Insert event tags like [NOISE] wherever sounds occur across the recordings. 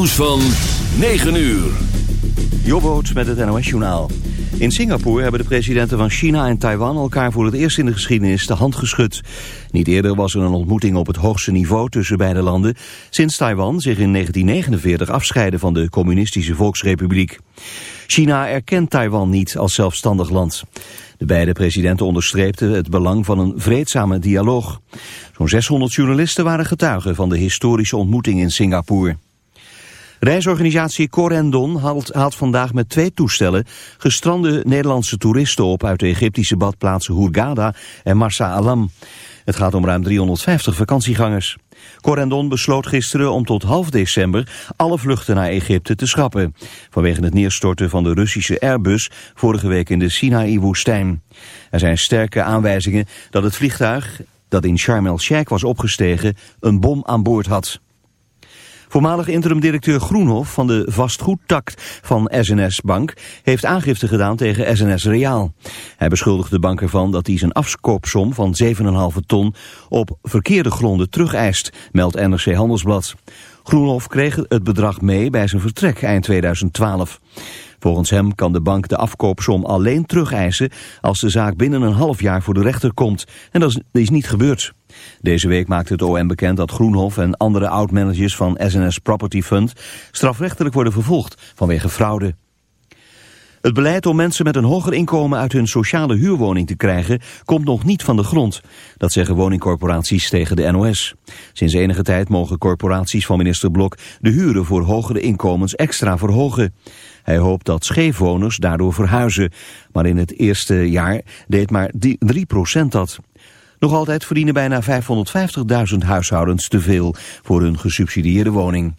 Nieuws van 9 uur. Jobboot met het NOS Journaal. In Singapore hebben de presidenten van China en Taiwan elkaar voor het eerst in de geschiedenis de hand geschud. Niet eerder was er een ontmoeting op het hoogste niveau tussen beide landen, sinds Taiwan zich in 1949 afscheidde van de communistische volksrepubliek. China erkent Taiwan niet als zelfstandig land. De beide presidenten onderstreepten het belang van een vreedzame dialoog. Zo'n 600 journalisten waren getuigen van de historische ontmoeting in Singapore. Reisorganisatie Corendon haalt, vandaag met twee toestellen gestrande Nederlandse toeristen op uit de Egyptische badplaatsen Hurghada en Marsa Alam. Het gaat om ruim 350 vakantiegangers. Corendon besloot gisteren om tot half december alle vluchten naar Egypte te schrappen. Vanwege het neerstorten van de Russische Airbus vorige week in de Sinaï-woestijn. Er zijn sterke aanwijzingen dat het vliegtuig dat in Sharm el-Sheikh was opgestegen een bom aan boord had. Voormalig interim-directeur Groenhof van de vastgoedtakt van SNS Bank heeft aangifte gedaan tegen SNS Reaal. Hij beschuldigt de bank ervan dat hij zijn afkoopsom van 7,5 ton op verkeerde gronden terugeist, meldt NRC Handelsblad. Groenhof kreeg het bedrag mee bij zijn vertrek eind 2012. Volgens hem kan de bank de afkoopsom alleen terugeisen als de zaak binnen een half jaar voor de rechter komt. En dat is niet gebeurd. Deze week maakte het OM bekend dat Groenhof en andere oud-managers van SNS Property Fund strafrechtelijk worden vervolgd vanwege fraude. Het beleid om mensen met een hoger inkomen uit hun sociale huurwoning te krijgen komt nog niet van de grond. Dat zeggen woningcorporaties tegen de NOS. Sinds enige tijd mogen corporaties van minister Blok de huren voor hogere inkomens extra verhogen. Hij hoopt dat scheefwoners daardoor verhuizen. Maar in het eerste jaar deed maar 3% dat. Nog altijd verdienen bijna 550.000 huishoudens te veel voor hun gesubsidieerde woning.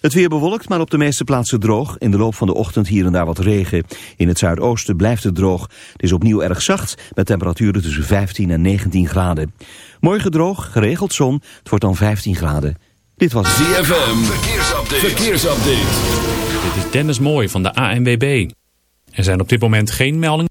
Het weer bewolkt, maar op de meeste plaatsen droog. In de loop van de ochtend hier en daar wat regen. In het zuidoosten blijft het droog. Het is opnieuw erg zacht, met temperaturen tussen 15 en 19 graden. Morgen droog, geregeld zon. Het wordt dan 15 graden. Dit was ZFM. Verkeersupdate. Verkeersupdate. Dit is Dennis Mooi van de ANWB. Er zijn op dit moment geen meldingen.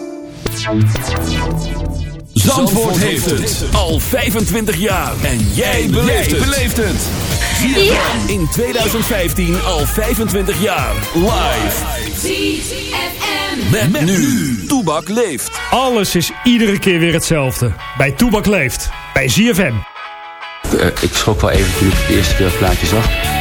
Zandvoort heeft het al 25 jaar. En jij beleeft het. ZFM in 2015 al 25 jaar. Live. Met, met nu. Toebak leeft. Alles is iedere keer weer hetzelfde. Bij Toebak leeft. Bij ZFM. Uh, ik schrok wel even toen ik de eerste keer het plaatje zag.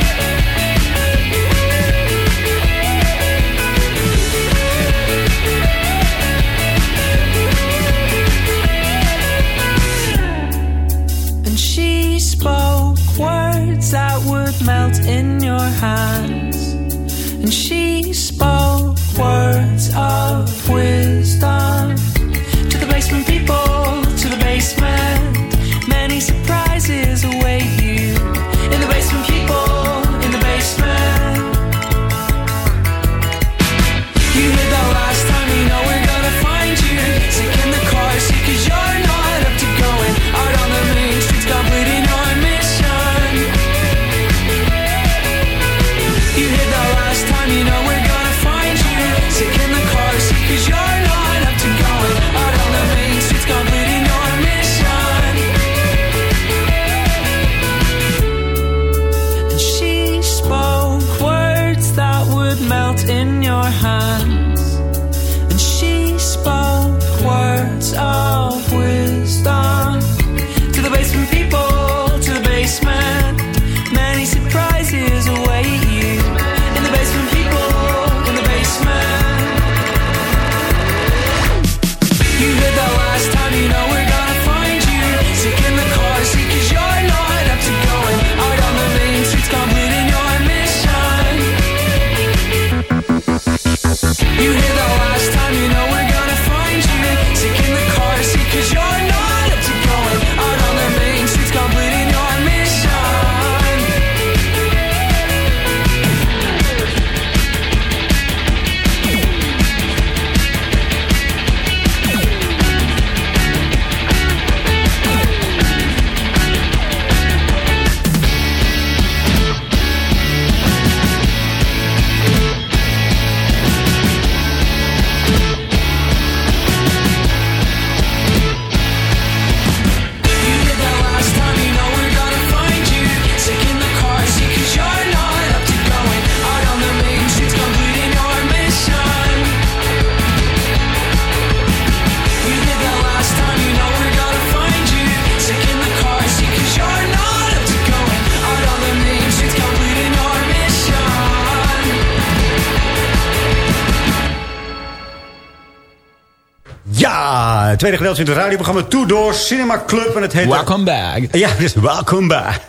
Tweede gedeelte in het radioprogramma Door Cinema Club. En het heet... Welcome back. Ja, dus welcome back.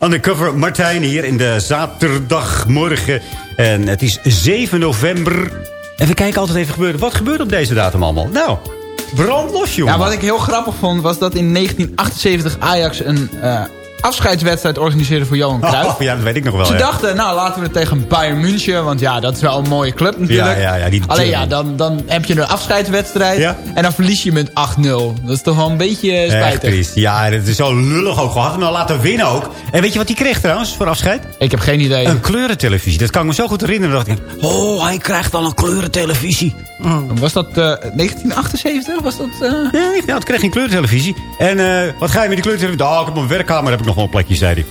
Undercover Martijn hier in de zaterdagmorgen. En het is 7 november. En we kijken altijd even gebeuren. Wat gebeurt op deze datum allemaal? Nou, brand los, jongen. Ja, wat ik heel grappig vond, was dat in 1978 Ajax een uh, afscheidswedstrijd organiseerde voor Johan Cruijff. Oh, ja, dat weet ik nog wel. Ze ja. dachten, nou laten we het tegen Bayern München, want ja, dat is wel een mooie club natuurlijk. Ja, ja, ja, die, Alleen ja, dan, dan heb je een afscheidswedstrijd en dan verlies je met 8-0. Dat is toch wel een beetje spijtig. Ja, dat is zo lullig ook. Had hem al laten winnen ook. En weet je wat hij kreeg trouwens voor afscheid? Ik heb geen idee. Een kleurentelevisie. Dat kan ik me zo goed herinneren. Dat ik, oh, hij krijgt al een kleurentelevisie. Was dat eh, 1978? Was dat... eh, Ja, ja, het kreeg geen kleurentelevisie. En eh, wat ga je met die kleurentelevisie? Oh, ik heb op mijn werkkamer heb ik nog wel een plekje, zei hij.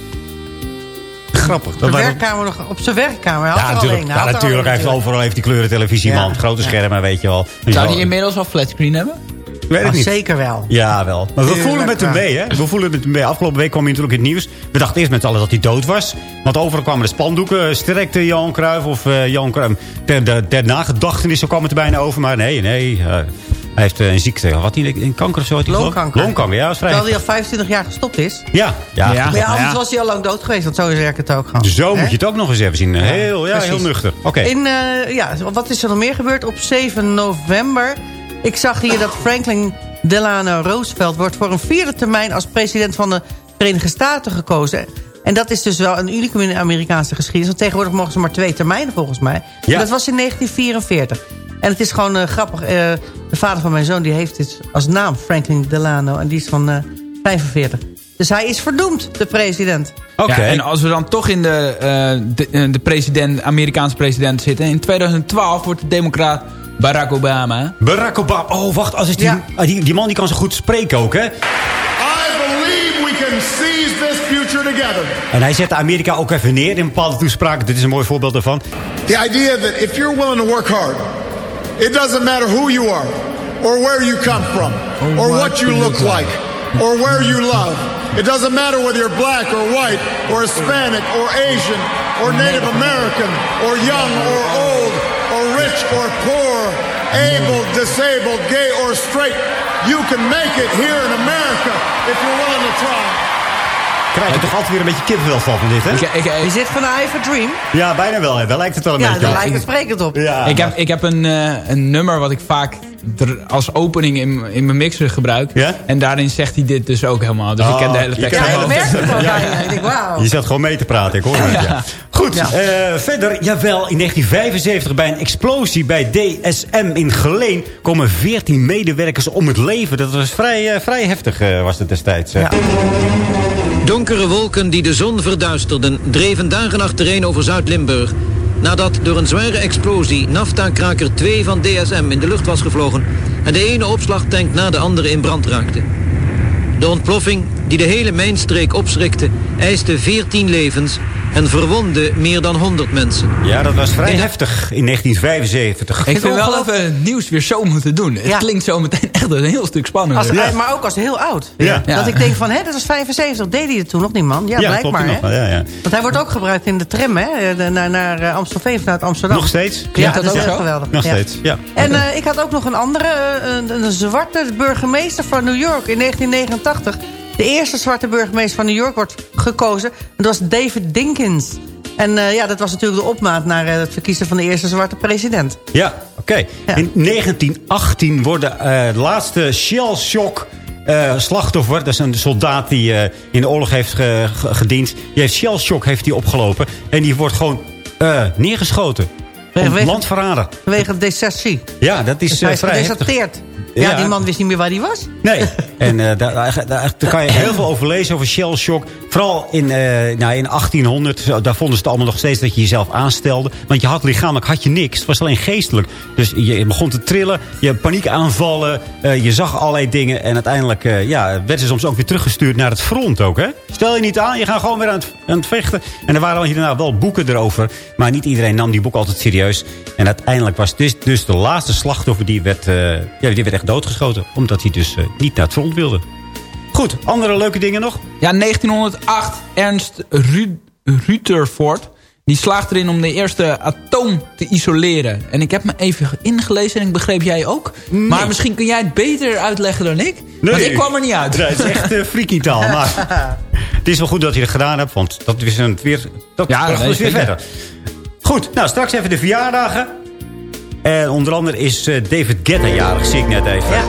Grappig. Dat waren- werkkamer nog, op zijn werkkamer. Hij had ja, er natuurlijk, alleen. ja, Hij had natuurlijk. Hij heeft overal heeft die kleurentelevisie, Ja. man. Grote Ja. schermen, weet je wel. zou Zo- die inmiddels al flatscreen hebben? Ik weet het Ah, niet. Zeker wel. Ja, wel. Maar we voelen met hem mee, hè? We voelen met hem mee. Afgelopen week kwam hij natuurlijk in het nieuws. We dachten eerst met z'n allen dat hij dood was. Want overal kwamen de spandoeken. Sterkte Johan Cruijff of eh Johan Cruijff. Ter, ter, ter nagedachtenis, zo kwam het er bijna over. Maar nee, nee. eh, hij heeft eh, een ziekte. Wat hij een kanker of zo? had hij geloof? Longkanker. Longkanker, ja. Dat is vrij. Terwijl hij al 25 jaar gestopt is. Ja, ja. Ja. Maar ja, anders ja. was hij al lang dood geweest. Want zo werkt het ook gewoon. Zo moet je het ook nog eens even zien. Heel, ja, heel nuchter. Oké. In, eh, ja, wat is er nog meer gebeurd? Op 7 november. Ik zag hier dat Franklin Delano Roosevelt... wordt voor een vierde termijn als president van de Verenigde Staten gekozen. En dat is dus wel een unicum in de Amerikaanse geschiedenis. Want tegenwoordig mogen ze maar twee termijnen volgens mij. Ja. En dat was in 1944. En het is gewoon eh, grappig. eh, de vader van mijn zoon die heeft dit als naam, Franklin Delano. En die is van eh 45. Dus hij is verdoemd, de president. Oké. Ja, en als we dan toch in de, eh, de, de president, Amerikaanse president zitten. In 2012 wordt de democraat Barack Obama. Barack Obama. Oh, wacht. Als is die, Ja. ah, die, die man die kan zo goed spreken ook, hè? I believe we can seize this future together. En hij zette Amerika ook even neer in bepaalde toespraken. Dit is een mooi voorbeeld daarvan. The idea that if you're willing to work hard, it doesn't matter who you are, or where you come from, oh, or what you look like, or where you love. It doesn't matter whether you're black or white, or Hispanic or Asian, or Native American, or young or old, or rich or poor, able, disabled, gay or straight. You can make it here in America if you're willing to try. Krijg je toch altijd weer een beetje kippenvel van van dit, hè? Ik, ik, Je zit van I Have a Dream. Ja, bijna wel. Hè. Daar lijkt het wel een Ja, beetje daar op. lijkt het sprekend op. Ja, ik heb, ik heb een, eh, een nummer wat ik vaak als opening in, in mijn mixer gebruik. Ja? En daarin zegt hij dit dus ook helemaal. Dus ik ken de hele je tekst. Ja, de ik hele merk het wel bijna. Ik denk, wauw. Je zat gewoon mee te praten, ik hoor het. Ja. Goed, Ja. eh, verder, jawel, in 1975 bij een explosie bij DSM in Geleen... komen 14 medewerkers om het leven. Dat was vrij, eh, vrij heftig, was het destijds. Ja. Donkere wolken die de zon verduisterden... dreven dagen achtereen over Zuid-Limburg. Nadat door een zware explosie nafta-kraker 2 van DSM in de lucht was gevlogen... en de ene opslagtank na de andere in brand raakte. De ontploffing, die de hele mijnstreek opschrikte... eiste 14 levens en verwondde meer dan 100 mensen. Ja, dat was vrij heftig in 1975. Ik vind wel even het nieuws weer zo moeten doen. Het klinkt zo meteen [LAUGHS] echt een heel stuk spannender. Als, Ja. Maar ook als heel oud. Ja. Ja. Dat ik denk van, hè, dat is 75. Deed hij het toen nog niet, man? Ja, blijkbaar, nog hè? Ja, ja. Want hij wordt ook gebruikt in de tram, hè? de- Naar, naar eh, Amstelveen vanuit Amsterdam. Nog steeds? Ja, dat dat, is ook geweldig. Nog Ja. steeds, ja. En eh, ik had ook nog een andere, eh, een, een zwarte burgemeester van New York in 1989. De eerste zwarte burgemeester van New York wordt gekozen. En dat was David Dinkins. En eh, ja, dat was natuurlijk de opmaat naar eh, het verkiezen van de eerste zwarte president. Ja, oké. Ja. In 1918 worden eh, de laatste shell shock slachtoffer. Dat is een soldaat die in de oorlog heeft ge- ge- gediend. Die heeft shell shock heeft die opgelopen. En die wordt gewoon eh, neergeschoten. Vanwege- Landverrader. Vanwege desertie. Ja, dat is Dus hij is vrij gedeserteerd. Ja, Ja. die man wist niet meer waar hij was. Nee, [LAUGHS] en eh, daar, daar, daar- daar kan je heel veel over lezen, over shell shock. Vooral in, eh, nou, in 1800, zo, daar vonden ze het allemaal nog steeds dat je jezelf aanstelde. Want je had lichamelijk had je niks, het was alleen geestelijk. Dus je, begon te trillen, je paniekaanvallen, eh je zag allerlei dingen. En uiteindelijk ja, werden ze soms ook weer teruggestuurd naar het front ook. Hè? Stel je niet aan, je gaat gewoon weer aan het, aan het vechten. En er waren hierna wel boeken erover. Maar niet iedereen nam die boeken altijd serieus. En uiteindelijk was dus, dus de laatste slachtoffer die werd, ja, die werd echt doodgeschoten. Omdat hij dus eh, niet naar het front wilde. Goed, andere leuke dingen nog? Ja, 1908. Ernst Ru Rutherford. Die slaagt erin om de eerste atoom te isoleren. En ik heb me even ingelezen en ik begreep jij ook. Maar misschien kun jij het beter uitleggen dan ik. Want ik kwam er niet uit. Nee, het is echt uh, freaky taal. Maar [LAUGHS] het is wel goed dat je het gedaan hebt. Want dat is een weer, dat Ja, nee, ons weer verder. Goed, nou straks even de verjaardagen. En onder andere is eh, David Guetta jarig. Zie ik net even.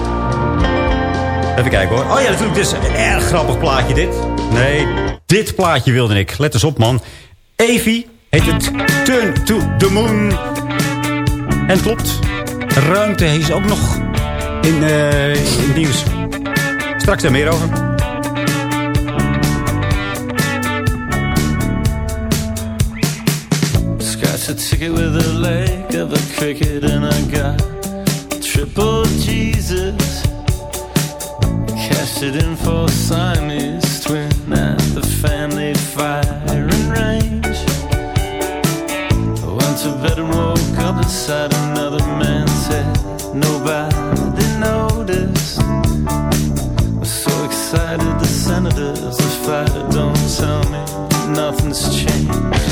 Even kijken hoor. Oh ja, natuurlijk. Dit is een erg grappig plaatje dit. Nee, dit plaatje wilde ik. Let eens op man. Evie heet het Turn to the Moon. En klopt. Ruimte is ook nog in, eh, in het nieuws. Straks daar meer over. Scratch a ticket with a leg of a cricket and I got triple Jesus. Cashed it in for Siamese twin at the family firing range. I went to bed and woke up beside another man's head. Nobody noticed. I'm so excited the senators are fired. Don't tell me nothing's changed.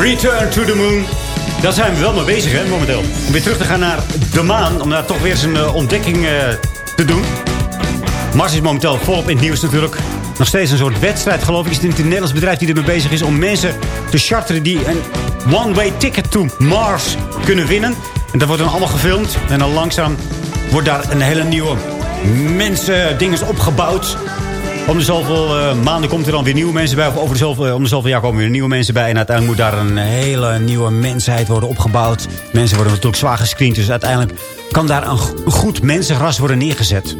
Return to the Moon. Daar zijn we wel mee bezig, hè, momenteel. Om weer terug te gaan naar de maan. Om daar toch weer een eh, ontdekking eh, te doen. Mars is momenteel volop in het nieuws natuurlijk. Nog steeds een soort wedstrijd, geloof ik. Is het een Nederlands bedrijf die ermee bezig is... om mensen te charteren die een one-way ticket to Mars kunnen winnen. En dat wordt dan allemaal gefilmd. En dan langzaam wordt daar een hele nieuwe mensen dinges opgebouwd. Om de zoveel eh, maanden komt er dan weer nieuwe mensen bij. Of over de zoveel, om de zoveel jaar komen weer nieuwe mensen bij. En uiteindelijk moet daar een hele nieuwe mensheid worden opgebouwd. Mensen worden natuurlijk zwaar gescreend. Dus uiteindelijk kan daar een go- een goed mensenras worden neergezet.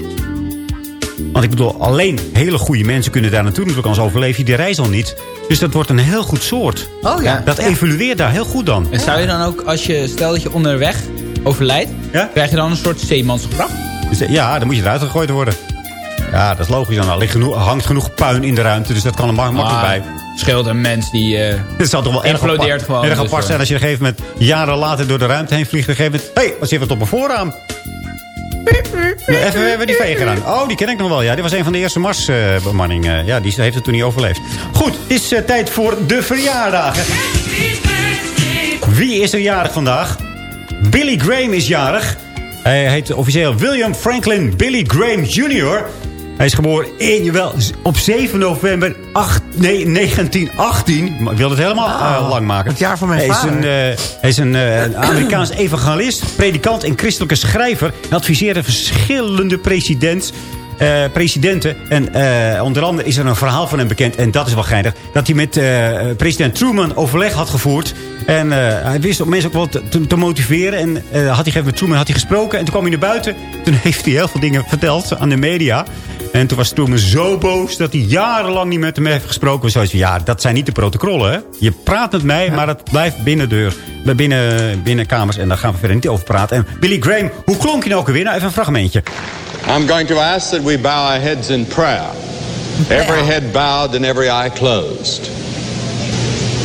Want ik bedoel, alleen hele goede mensen kunnen daar naartoe. Natuurlijk anders overleef je die reis al niet. Dus dat wordt een heel goed soort. Oh ja. Dat evolueert daar heel goed dan. En zou je dan ook, als je, stel dat je onderweg overlijdt... krijg je dan een soort zeemansgraf? Dus, eh, ja, dan moet je eruit gegooid worden. Ja, dat is logisch. Dan ligt genoeg, hangt genoeg puin in de ruimte. Dus dat kan er ma- makkelijk Ah. bij. scheelt een mens die uh, Het zal toch wel erg implodeert apart, gewoon. erg dus, apart eh, zijn als je op een gegeven moment jaren later door de ruimte heen vliegt. Op een gegeven moment, hé, hey, wat zit wat op mijn voorraam? Even die veger aan. Oh, die ken ik nog wel. Ja, die was een van de eerste Mars-bemanning. Eh, ja, die heeft het toen niet overleefd. Goed, het is eh, tijd voor de verjaardagen. Wie is er jarig vandaag? Billy Graham is jarig. Hij heet officieel William Franklin Billy Graham Jr. Hij is geboren in, jawel, op 7 november 8, nee, 1918. Maar Ik wil het helemaal eh, lang maken. Het jaar van mijn hij is vader. een, eh, hij is een eh, Amerikaans [CLEARS THROAT] evangelist, predikant en christelijke schrijver. Hij adviseerde verschillende presidents, presidenten. En onder andere is er een verhaal van hem bekend. En dat is wel geinig. Dat hij met president Truman overleg had gevoerd. En hij wist om mensen ook wel te, motiveren. En had hij gegeven met Truman had hij gesproken. En toen kwam hij naar buiten. Toen heeft hij heel veel dingen verteld aan de media. En toen was Truman zo boos dat hij jarenlang niet met hem heeft gesproken. Zoals, ja, dat zijn niet de protocollen. Hè? Je praat met mij, maar het blijft binnen deur. Binnen, binnen kamers. En daar gaan we verder niet over praten. En Billy Graham, hoe klonk je nou ook alweer? Nou, even een fragmentje. I'm going to ask that we bow our heads in prayer. Every head bowed and every eye closed.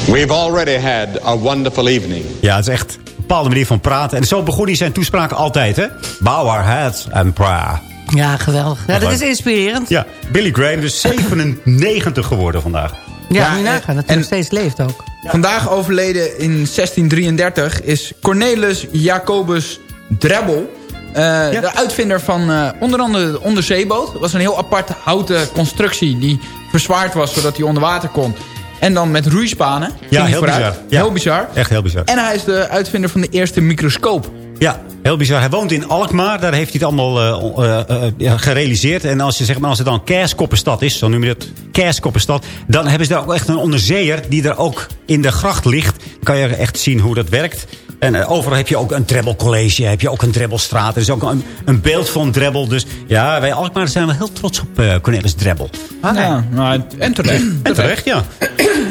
We've already had a wonderful evening. Ja, het is echt een bepaalde manier van praten. En zo begon hij zijn toespraken altijd, hè? Bow our heads and prayer. Ja, geweldig. Ja, dat is inspirerend. Ja, Billy Graham is 97 geworden vandaag. Ja, Ja, moet je en- nagaan dat hij nog steeds leeft ook. Vandaag overleden in 1633 is Cornelis Jacobus Drebbel. eh, De uitvinder van eh, onder andere de onderzeeboot. Dat was een heel apart houten constructie die verzwaard was zodat hij onder water kon. En dan met roeispanen. Ja, heel vooruit. bizar. Ja. Heel bizar. Echt heel bizar. En hij is de uitvinder van de eerste microscoop. Ja, heel bizar. Hij woont in Alkmaar. Daar heeft hij het allemaal eh, eh, eh, ja, gerealiseerd. En als, je, zeg maar, als het dan Kerskoppenstad is, zo noem je het, Kerskoppenstad... dan hebben ze daar ook echt een onderzeeër die daar ook in de gracht ligt. Dan kan je echt zien hoe dat werkt. En overal heb je ook een Drebbelcollege, heb je ook een Drebbelstraat. Er is ook een, een beeld van Drebbel. Dus ja, wij Alkmaar zijn wel heel trots op eh, Cornelis Drebbel. Ja, nou, en terecht. En terecht, ja.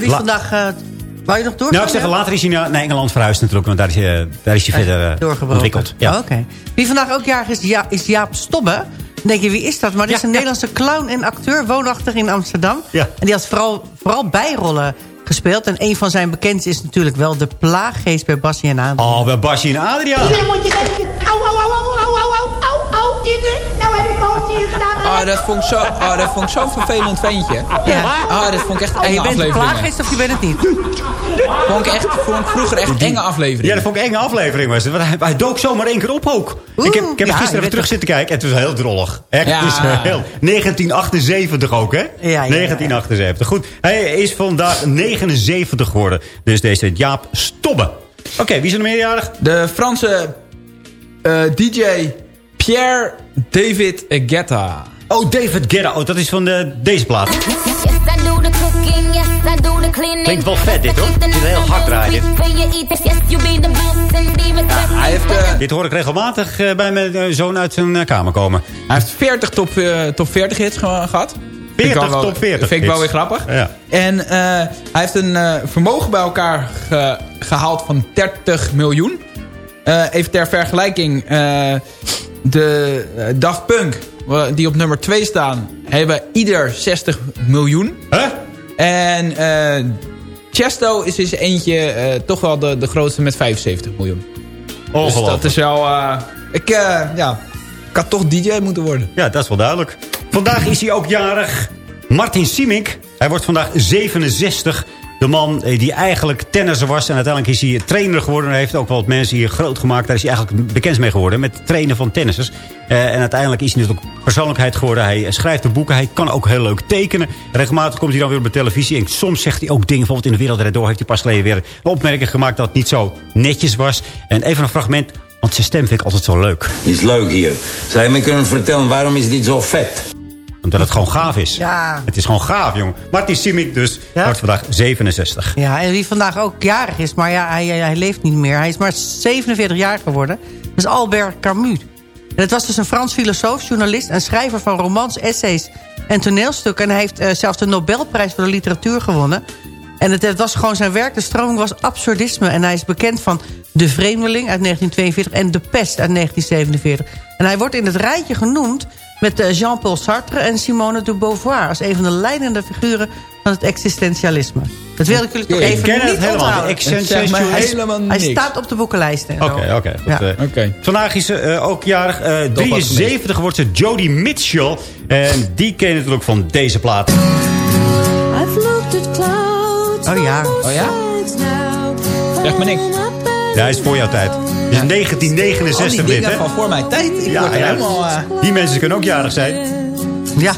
Wie vandaag... eh wou je nog door? Nou, ik zeg, later is hij naar, naar Engeland verhuisd natuurlijk. Want daar is hij, daar is hij verder eh, ontwikkeld. Ja. Oh, Oké. Wie vandaag ook jarig is, ja, is Jaap Stobbe. Dan denk je, wie is dat? Maar dit is een Nederlandse clown en acteur, woonachtig in Amsterdam. Ja. En die had vooral, vooral bijrollen gespeeld. En een van zijn bekendste is natuurlijk wel de plaaggeest bij Bassie en Adriaan. Oh, bij Basje en Adriaan. Oh, dat vond ik zo- oh, dat vond ik zo'n vervelend ventje. Ja. Oh, dat vond ik echt En enge je bent de afleveringen. plaaggeest of je bent het niet? Vond ik, echt, vond ik vroeger echt enge afleveringen. Ja, dat vond ik enge aflevering. Was het. Hij, hij dook zomaar één keer op ook. Oeh, ik heb, ik heb ja, er gisteren even terug zitten kijken. En het was heel drollig. Echt, Ja. het is heel... 1978 ook, hè? ja, ja. 1978. Goed, hij is vandaag 79 geworden. Dus deze Jaap Stobbe. Oké, wie is er meerjarig? De Franse eh, DJ Pierre David Guetta. Oh, David Guetta. Oh, dat is van de, deze plaat. Klinkt wel vet dit, hoor. Het is heel hard draaien, dit. Hij heeft, eh, Dit hoor ik regelmatig eh, bij mijn zoon uit zijn kamer komen. hij heeft 40 top, top 40 hits ge- gehad. Vind ik 40 wel- top 40 Vind ik wel weer grappig. Ja. En eh, hij heeft een eh, vermogen bij elkaar ge- gehaald van 30 miljoen. Eh, even ter vergelijking. de Daft Punk, die op nummer 2 staan... hebben ieder 60 miljoen. Huh? En Chesto is dus eentje toch wel de, de grootste met 75 miljoen. Dus dat is wel... ik, ja, ik had toch DJ moeten worden. Ja, dat is wel duidelijk. Vandaag is hij ook jarig. Martin Simic. Hij wordt vandaag 67. De man eh, die eigenlijk tennisser was. En uiteindelijk is hij trainer geworden. Hij heeft ook wel wat mensen hier groot gemaakt. Daar is hij eigenlijk bekend mee geworden. Met het trainen van tennissers. Eh, en uiteindelijk is hij natuurlijk persoonlijkheid geworden. Hij schrijft de boeken. Hij kan ook heel leuk tekenen. Regelmatig komt hij dan weer op de televisie. En soms zegt hij ook dingen. Bijvoorbeeld in de wereld Draait door heeft hij pas geleden weer een opmerking gemaakt. Dat het niet zo netjes was. En even een fragment. Want zijn stem vind ik altijd zo leuk. is leuk hier. Zou je me kunnen vertellen waarom is dit zo vet? Omdat het gewoon gaaf is. Ja. Het is gewoon gaaf, jongen. Martin Simic dus Ja? wordt vandaag 67. Ja, en wie vandaag ook jarig is, maar ja, hij, hij leeft niet meer. Hij is maar 47 jaar geworden. Dat is Albert Camus. En het was dus een Frans filosoof, journalist en schrijver van romans, essays en toneelstukken. En hij heeft eh, zelfs de Nobelprijs voor de literatuur gewonnen. En het, het was gewoon zijn werk. De stroming was absurdisme. En hij is bekend van De Vreemdeling uit 1942 en De Pest uit 1947. En hij wordt in het rijtje genoemd met eh, Jean-Paul Sartre en Simone de Beauvoir... als een van de leidende figuren van het existentialisme. Dat wil ik jullie toch Ik even ken het niet helemaal me helemaal Hij niks. staat op de boekenlijst. en zo. Oké, oké. Ja. goed, eh. Oké. Vandaag is ze eh, ook jarig. eh, wat 73 wordt ze Jodie Mitchell. En die ken je natuurlijk van deze plaat. Oh ja. Oh ja? Zeg me niks. Ja, hij is voor jouw tijd. Dus Al 1969 die dit, hè? van voor mijn tijd. Ik Ja, word ja. helemaal... eh, Die mensen kunnen ook jarig zijn. Ja.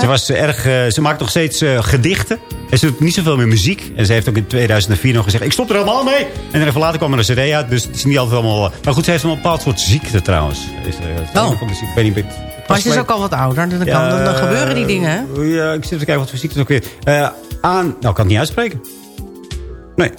Ze, was eh, erg, eh, ze maakt nog steeds gedichten. En ze doet niet zoveel meer muziek. En ze heeft ook in 2004 nog gezegd... ik stop er helemaal mee. En even later kwam er een cd uit. Dus het is niet altijd allemaal... Maar goed, ze heeft een bepaald soort ziekte trouwens. Is, Oh. Ik weet niet... Maar ze is ook al wat ouder. Dan, kan, dan, dan gebeuren die dingen, hè? Ja, ik zit even kijken wat voor ziekte het ook weer. Aan... Nou, ik kan het niet uitspreken. Nee.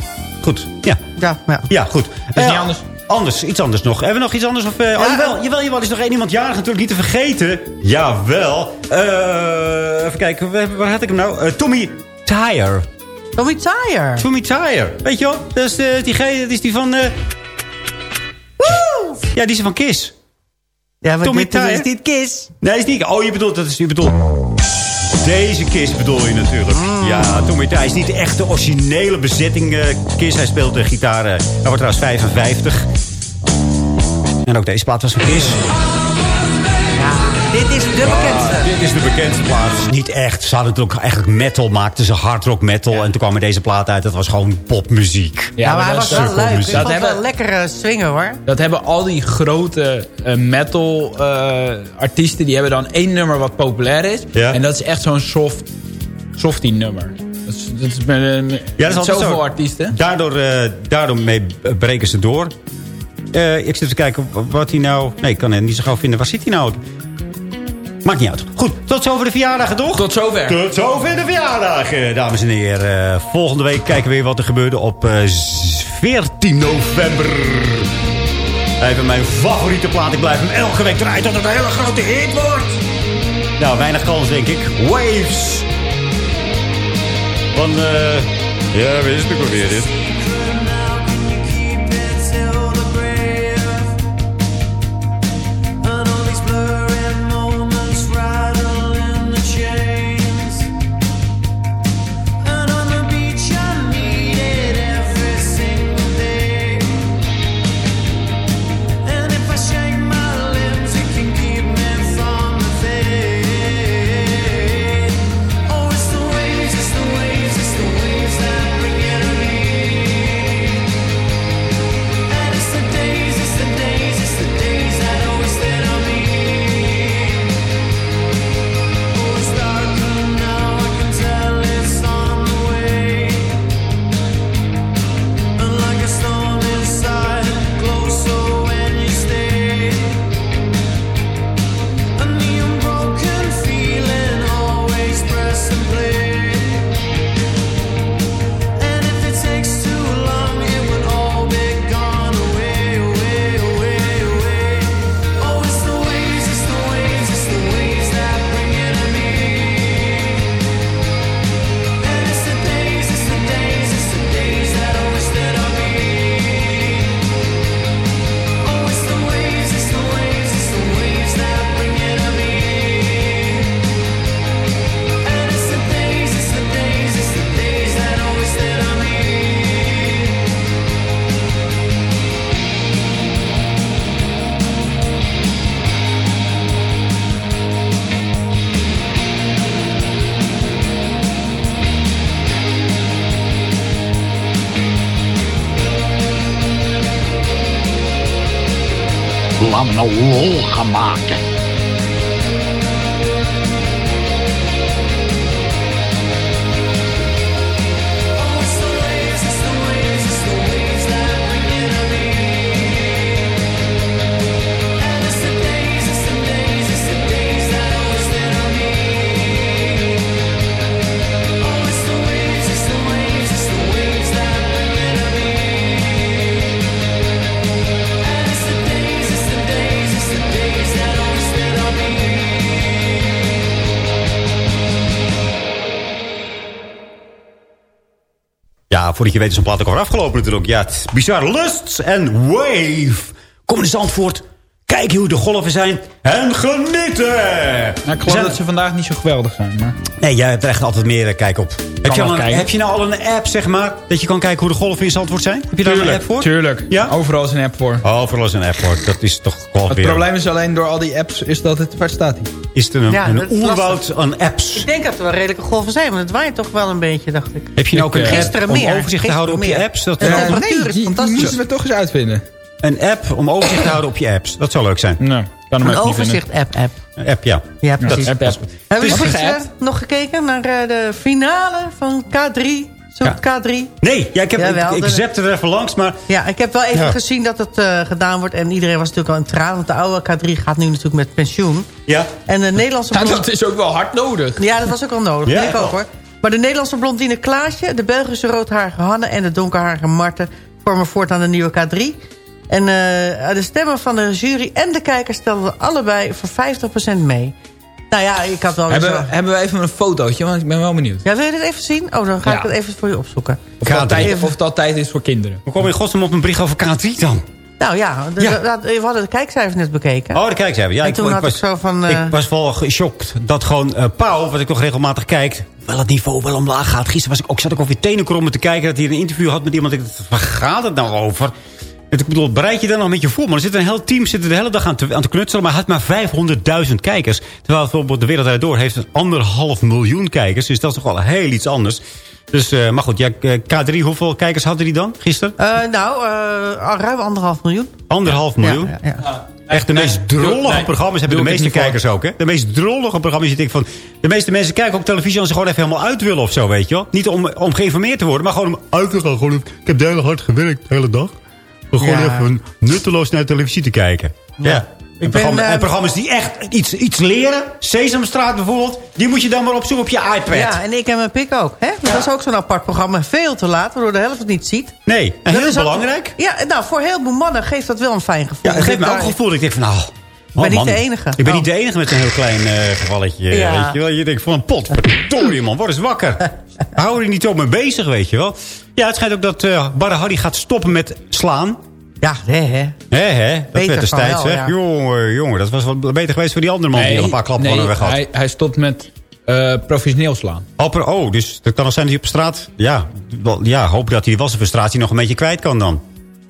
Goed. Ja. Ja, ja. Ja, goed. is Eh, niet anders. Anders, iets anders nog. Hebben we nog iets anders? Of, eh, oh, jawel, jawel, jawel, er is nog één iemand jarig natuurlijk niet te vergeten. Jawel. Eh even kijken, waar, waar had ik hem nou? Eh, Tommy Tyre. Tommy Tyre. Tommy Tyre. Weet je wel? Dat is, de, die, dat is die van... eh Ja, die is van Kiss. Ja, maar Tommy dit is Tyre. niet Kiss. Nee, is niet... Oh, je bedoelt... Dat is, je bedoelt deze Kiss bedoel je natuurlijk. Ja, Tommy Tyre is niet de echte originele bezetting eh, Kiss. Hij speelt de gitaar. eh, hij wordt trouwens 55. En ook deze plaat was van Kiss. Dit is de bekendste. Dit is de bekendste plaat. Niet echt. Ze hadden natuurlijk eigenlijk metal. Maakten ze hard rock metal. En toen kwam er deze plaat uit. Dat was gewoon popmuziek. Ja, maar hij was wel leuk. Dat hebben- wel lekkere swingen, hoor. Dat hebben al die grote eh, metal eh, artiesten. Die hebben dan één nummer wat populair is. Ja. En dat is echt zo'n soft, softie nummer. Dat is, dat is met, eh, met Ja, dat is zoveel zo. artiesten. Daardoor, eh, daardoor mee breken ze door. Eh, ik zit te kijken wat hij nou... Nee, ik kan het niet zo gauw vinden. Waar zit hij nou? Maakt niet uit. Goed, tot zover de verjaardagen, toch? Tot zover. Tot zover de verjaardagen, dames en heren. Eh, volgende week kijken we weer wat er gebeurde op eh, 14 november. Even mijn favoriete plaat. Ik blijf hem elke week draaien tot het een hele grote hit wordt. Nou, weinig kans, denk ik. Waves. Van, eh... ja, wie is het ook alweer dit? Laat me nou lol gaan voordat je weet is een plaat ook al afgelopen natuurlijk. Ja, het bizarre lusts en wave. Kom eens antwoord. Kijk hoe de golven zijn. En genieten! Nou, ik geloof dat ze vandaag niet zo geweldig zijn. Maar... Nee, jij hebt er echt altijd meer eh, kijk op. Heb je, wel al een, kijken. heb je nou al een app, zeg maar, dat je kan kijken hoe de golven in Zandvoort zijn? Heb je daar een app voor? Tuurlijk. Ja? Overal is een app voor. Overal is een app voor. Dat is toch gewoon Het weer... probleem is alleen door al die apps is dat het... Waar staat die? Is er een, Ja, een is oerwoud aan apps? Ik denk dat er wel redelijke golven zijn, maar het waait toch wel een beetje, dacht ik. Heb je nou ook een eh, app Gisteren om meer. overzicht te houden op je apps? Dat temperatuur is die, die fantastisch. moeten we toch eens uitvinden. een app om overzicht te houden op je apps. Dat zou leuk zijn. Nou, kan hem Een even niet vinden. overzicht-app-app. Een app, ja. Ja, precies. App, app. Hebben we is gisteren geappt. nog gekeken naar eh, de finale van K3? Zoek K3? Nee, ja, ik, heb, Jawel, ik, ik er even langs, maar... Ja, ik heb wel even Ja. gezien dat het eh, gedaan wordt. En iedereen was natuurlijk al in traan. Want de oude K3 gaat nu natuurlijk met pensioen. Ja. En de Nederlandse Ja, blond... dat is ook wel hard nodig. Ja, dat was ook wel nodig. Ja. Ja. Ik ook hoor. Maar de Nederlandse blondine Klaasje, de Belgische roodharige Hanne... en de donkerharige Marten vormen voortaan de nieuwe K3. En eh, de stemmen van de jury en de kijkers stelden allebei voor 50% mee. Nou ja, ik had wel... Hebben, zo- hebben we even een fotootje, want ik ben wel benieuwd. Ja, wil je dit even zien? Oh, dan ga Ja. ik het even voor je opzoeken. Of K3. tijd, of het al tijd is voor kinderen. We komen in godsnaam op een bericht over K3 dan. Nou ja, de- Ja. de- we hadden de kijkcijfers net bekeken. Oh, de kijk eens even. Ja, En toen had ik zo van, eh, ik was wel geschokt dat gewoon eh Pauw, wat ik toch regelmatig kijk... wel het niveau wel omlaag gaat. Gisteren was ik ook, zat ik over je tenenkrommen te kijken... dat hij een interview had met iemand. Ik dacht, waar gaat het nou over? En Ik bedoel, bereid je daar nog met je voor? Maar er zit een heel team zit er de hele dag aan te, aan te knutselen... maar hij had maar 500.000 kijkers. Terwijl bijvoorbeeld De Wereld Door heeft een anderhalf miljoen kijkers. Dus dat is toch wel heel iets anders. Dus, eh, maar goed, ja, K3, hoeveel kijkers hadden die dan gisteren? Eh, nou, eh, ruim anderhalf miljoen. Anderhalf miljoen? Ja, ja, ja. Echt de meest drollige nee, programma's hebben de meeste kijkers ook. Hè? De meest drollige programma's. Je denkt van, de meeste mensen kijken op televisie als ze gewoon even helemaal uit willen of zo, weet je wel. Niet om, om geïnformeerd te worden, maar gewoon om uit te gaan. Gewoon, ik heb de hele hard gewerkt de hele dag. Om gewoon Ja. even nutteloos naar televisie te kijken. Ja. En, ben, programma- eh, en programma's die echt iets, iets leren. Sesamstraat bijvoorbeeld. Die moet je dan maar opzoeken op je iPad. Ja, en ik en mijn pik ook. Hè? Dat is ook zo'n apart programma. Veel te laat, waardoor de helft het niet ziet. Nee, en Dat heel is ook- belangrijk. Ja, nou, voor heel veel mannen geeft dat wel een fijn gevoel. Ja, het geeft me Ik ook een gevoel. dat Ik denk van, nou... ben oh, niet de enige. Ik ben Oh. niet de enige met een heel klein eh, gevalletje. Ja. Weet je, wel. je denkt van een pot. Verdorie man, word eens wakker. [LAUGHS] Hou er niet zo mee bezig, weet je wel. Ja, het schijnt ook dat eh Barre Harry gaat stoppen met slaan. Ja, hè, hè. Hè, hè? Dat Beter werd destijds, van wel, hè? ja. Jongen, jongen, dat was wel beter geweest voor die andere man die al een paar klappen nee, weg had. hij, hij stopt met eh, professioneel slaan. Oh, oh, dus het kan nog zijn dat hij op straat... Ja, wel, ja hoop dat hij die frustratie nog een beetje kwijt kan dan.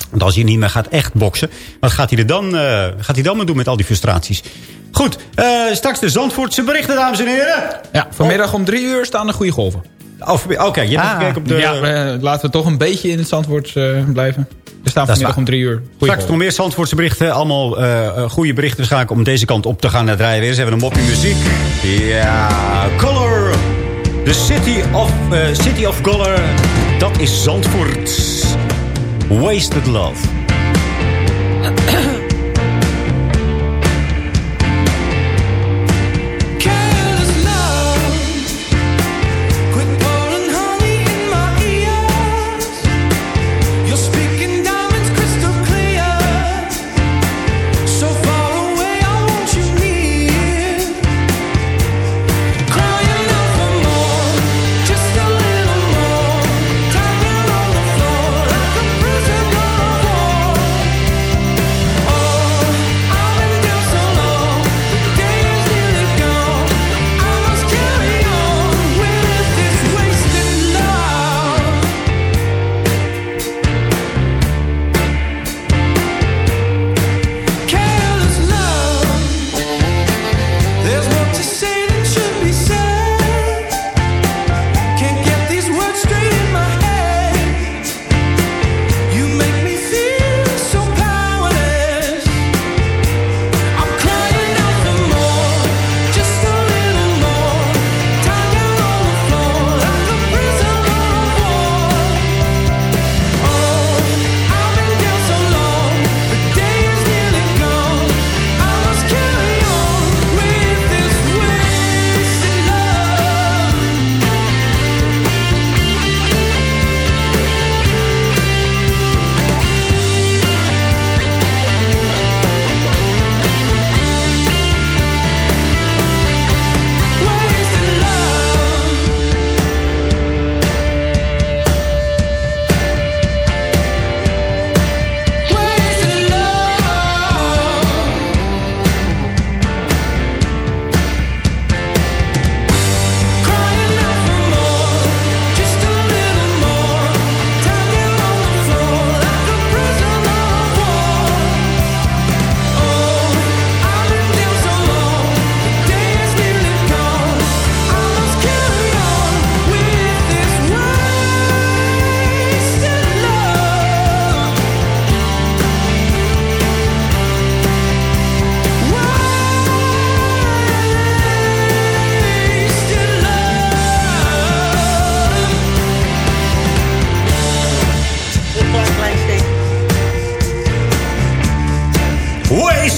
Want als hij niet meer gaat echt boksen... wat gaat hij er dan, eh, gaat hij dan maar doen met al die frustraties? Goed, eh, straks de Zandvoortse berichten, dames en heren. Ja, vanmiddag om drie uur staan de goede golven. Oh, Oké, je hebt Ah. gekeken op de... Ja, laten we toch een beetje in het Zandvoort eh, blijven. Er staan vanmiddag om drie uur. Goeie Straks nog meer Zandvoortse berichten. Allemaal eh, eh, goede berichten waarschijnlijk om deze kant op te gaan naar draaien. Weer eens even een mopje muziek. Ja, Color. The City of, eh, City of Color. Dat is Zandvoort. Wasted Love.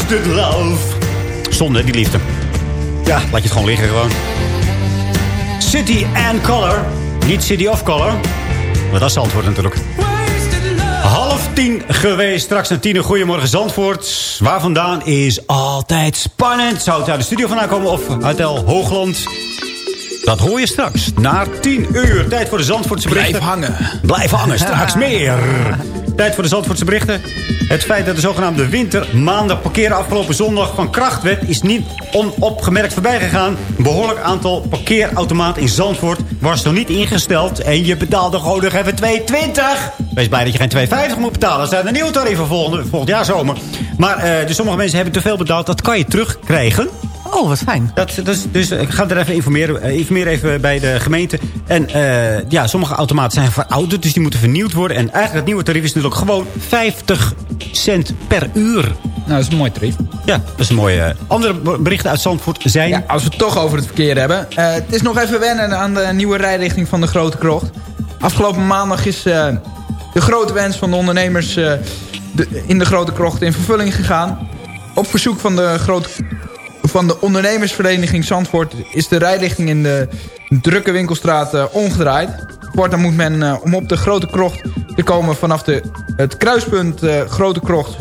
Wasted Love. Zonde, die liefde. Ja, laat je het gewoon liggen gewoon. City and Color. Niet City of Color. Maar dat is het antwoord natuurlijk. Half tien geweest. Straks naar tien. Goedemorgen Zandvoort. Waar vandaan is altijd spannend. Zou het uit de studio vandaan komen of uit El Hoogland? Dat hoor je straks. Na 10 uur. Tijd voor de Zandvoortse berichten. Blijf hangen. Blijf hangen. [LAUGHS] Straks meer. Tijd voor de Zandvoortse berichten. Het feit dat de zogenaamde wintermaandag parkeren afgelopen zondag van kracht werd... is niet onopgemerkt voorbij gegaan. Een behoorlijk aantal parkeerautomaten in Zandvoort was nog niet ingesteld. En je betaalde gewoon nog even 2,20. Wees blij dat je geen 2,50 moet betalen. Dat zijn de nieuwe tarieven volgend, jaar zomer. Maar dus sommige mensen hebben te veel betaald. Dat kan je terugkrijgen. Oh, wat fijn. Dat, dus, dus ik ga er even informeren. eh, Informeer even bij de gemeente. En eh, ja, sommige automaten zijn verouderd, dus die moeten vernieuwd worden. En eigenlijk het nieuwe tarief is natuurlijk gewoon 50 cent per uur. Nou, dat is een mooi tarief. Ja, dat is een mooie... andere berichten uit Zandvoort zijn... Ja, als we het toch over het verkeer hebben. eh, het is nog even wennen aan de nieuwe rijrichting van de Grote Krocht. Afgelopen maandag is eh, de grote wens van de ondernemers eh, de, in de Grote Krocht in vervulling gegaan. Op verzoek van de, grote, van de ondernemersvereniging Zandvoort is de rijrichting in de drukke winkelstraat eh, omgedraaid. Voortaan moet men eh, om op de Grote Krocht te komen vanaf de, het kruispunt eh, Grote Krocht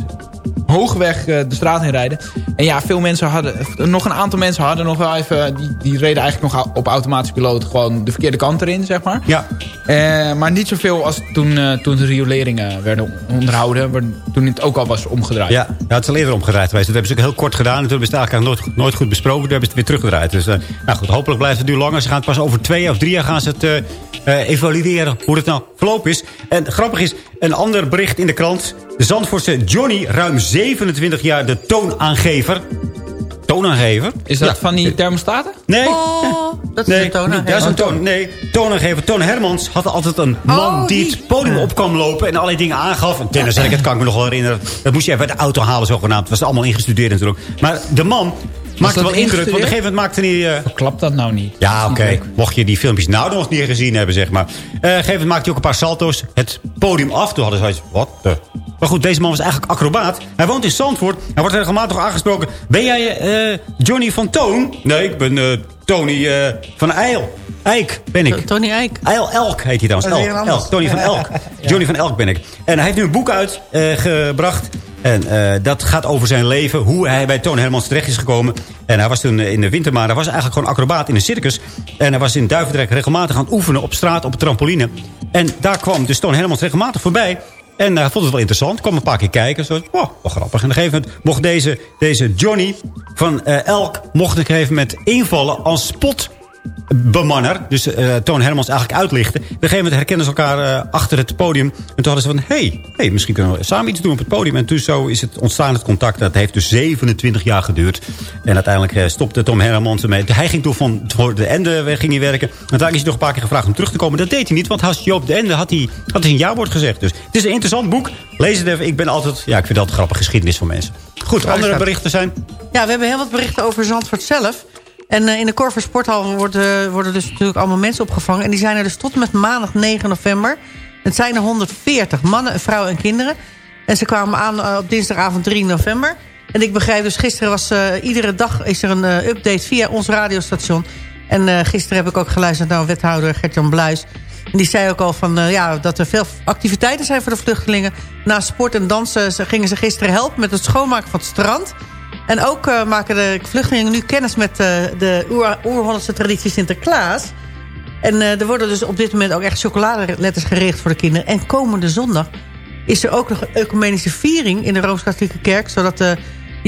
hoogweg eh, de straat heen rijden. En ja, veel mensen hadden, nog een aantal mensen hadden nog wel even, die, die reden eigenlijk nog op automatisch piloot gewoon de verkeerde kant erin, zeg maar. Ja. Eh, maar niet zoveel als toen, eh, toen de rioleringen werden onderhouden, toen het ook al was omgedraaid. Ja, ja, het is al eerder omgedraaid geweest. Dat hebben ze ook heel kort gedaan. En toen hebben ze het eigenlijk nooit, nooit goed besproken. Toen hebben ze het weer teruggedraaid. Dus nou goed, hopelijk blijft het nu langer. Ze gaan het pas over twee of drie jaar gaan ze het evalueren. Hoe het nou verlopen is. En grappig is, een ander bericht in de krant. De Zandvoortse Johnny, ruim 27 jaar de toonaangever. Toonaangever? Is dat Ja. van die thermostaten? Nee. Oh, [LAUGHS] dat is Nee, de toon. niet- dat is een toon. Nee, toonaangever. Toon Hermans had altijd een man Oh, die die. het podium op kwam lopen... en allerlei dingen aangaf. En tennis, dat kan ik me nog wel herinneren. Dat moest je even uit de auto halen, zogenaamd. Het was allemaal ingestudeerd natuurlijk. Maar de man maakte wel indruk. Want op een gegeven moment maakte hij... eh, Klopt dat nou niet? ja, oké. Mocht je die filmpjes nou nog niet gezien hebben, zeg maar. Eh, op een gegeven moment maakte hij ook een paar salto's. Het podium af. Toen hadden ze zoiets, wat de... Maar goed, deze man was eigenlijk acrobaat. Hij woont in Zandvoort. Hij wordt regelmatig aangesproken. Ben jij eh, Johnny van Toon? Nee, ik ben eh, Tony eh, van Eil. Eik ben ik. Tony Eijk. Eil Elk heet hij trouwens. Elk. Tony van [LAUGHS] Elk. Johnny van Elk ben ik. En hij heeft nu een boek uitgebracht. En eh, dat gaat over zijn leven. Hoe hij bij Toon Hermans terecht is gekomen. En hij was toen eh, in de wintermaand. Hij was eigenlijk gewoon acrobaat in een circus. En hij was in Duivendrecht regelmatig aan het oefenen op straat op een trampoline. En daar kwam dus Toon Hermans regelmatig voorbij. En hij vond het wel interessant. Kwam een paar keer kijken. Zo, oh, wel grappig. En op een gegeven moment mocht deze, deze Johnny van eh, Elk... mocht ik even met invallen als spot bemanner. Dus eh, Toon Hermans eigenlijk uitlichten. Op een gegeven moment herkennen ze elkaar eh, achter het podium. En toen hadden ze van, hey, hey, misschien kunnen we samen iets doen op het podium. En toen zo is het ontstaan het contact. Dat heeft dus 27 jaar geduurd. En uiteindelijk eh, stopte Tom Hermans ermee. Hij ging toen van, voor de Ende ging hij werken. En uiteindelijk is hij nog een paar keer gevraagd om terug te komen. Dat deed hij niet, want als Joop de Ende had hij, had hij een jaarwoord gezegd. Dus het is een interessant boek. Lees het even. Ik ben altijd, ja, ik vind dat grappige geschiedenis van mensen. Goed, andere berichten zijn... Ja, we hebben heel wat berichten over Zandvoort zelf. En eh, in de Korver Sporthal worden, worden dus natuurlijk allemaal mensen opgevangen. En die zijn er dus tot en met maandag 9 november. Het zijn er 140 mannen, vrouwen en kinderen. En ze kwamen aan eh, op dinsdagavond 3 november. En ik begrijp dus, gisteren was eh, iedere dag is er een update via ons radiostation. En gisteren heb ik ook geluisterd naar wethouder Gert-Jan Bluis. En die zei ook al van, ja, dat er veel activiteiten zijn voor de vluchtelingen. Na sport en dansen ze- gingen ze gisteren helpen met het schoonmaken van het strand. En ook eh, maken de vluchtelingen nu kennis met eh, de oer- oer-Hollandse traditie Sinterklaas. En eh, er worden dus op dit moment ook echt chocoladeletters gericht voor de kinderen. En komende zondag is er ook nog een ecumenische viering in de Rooms-Katholieke Kerk. Zodat de,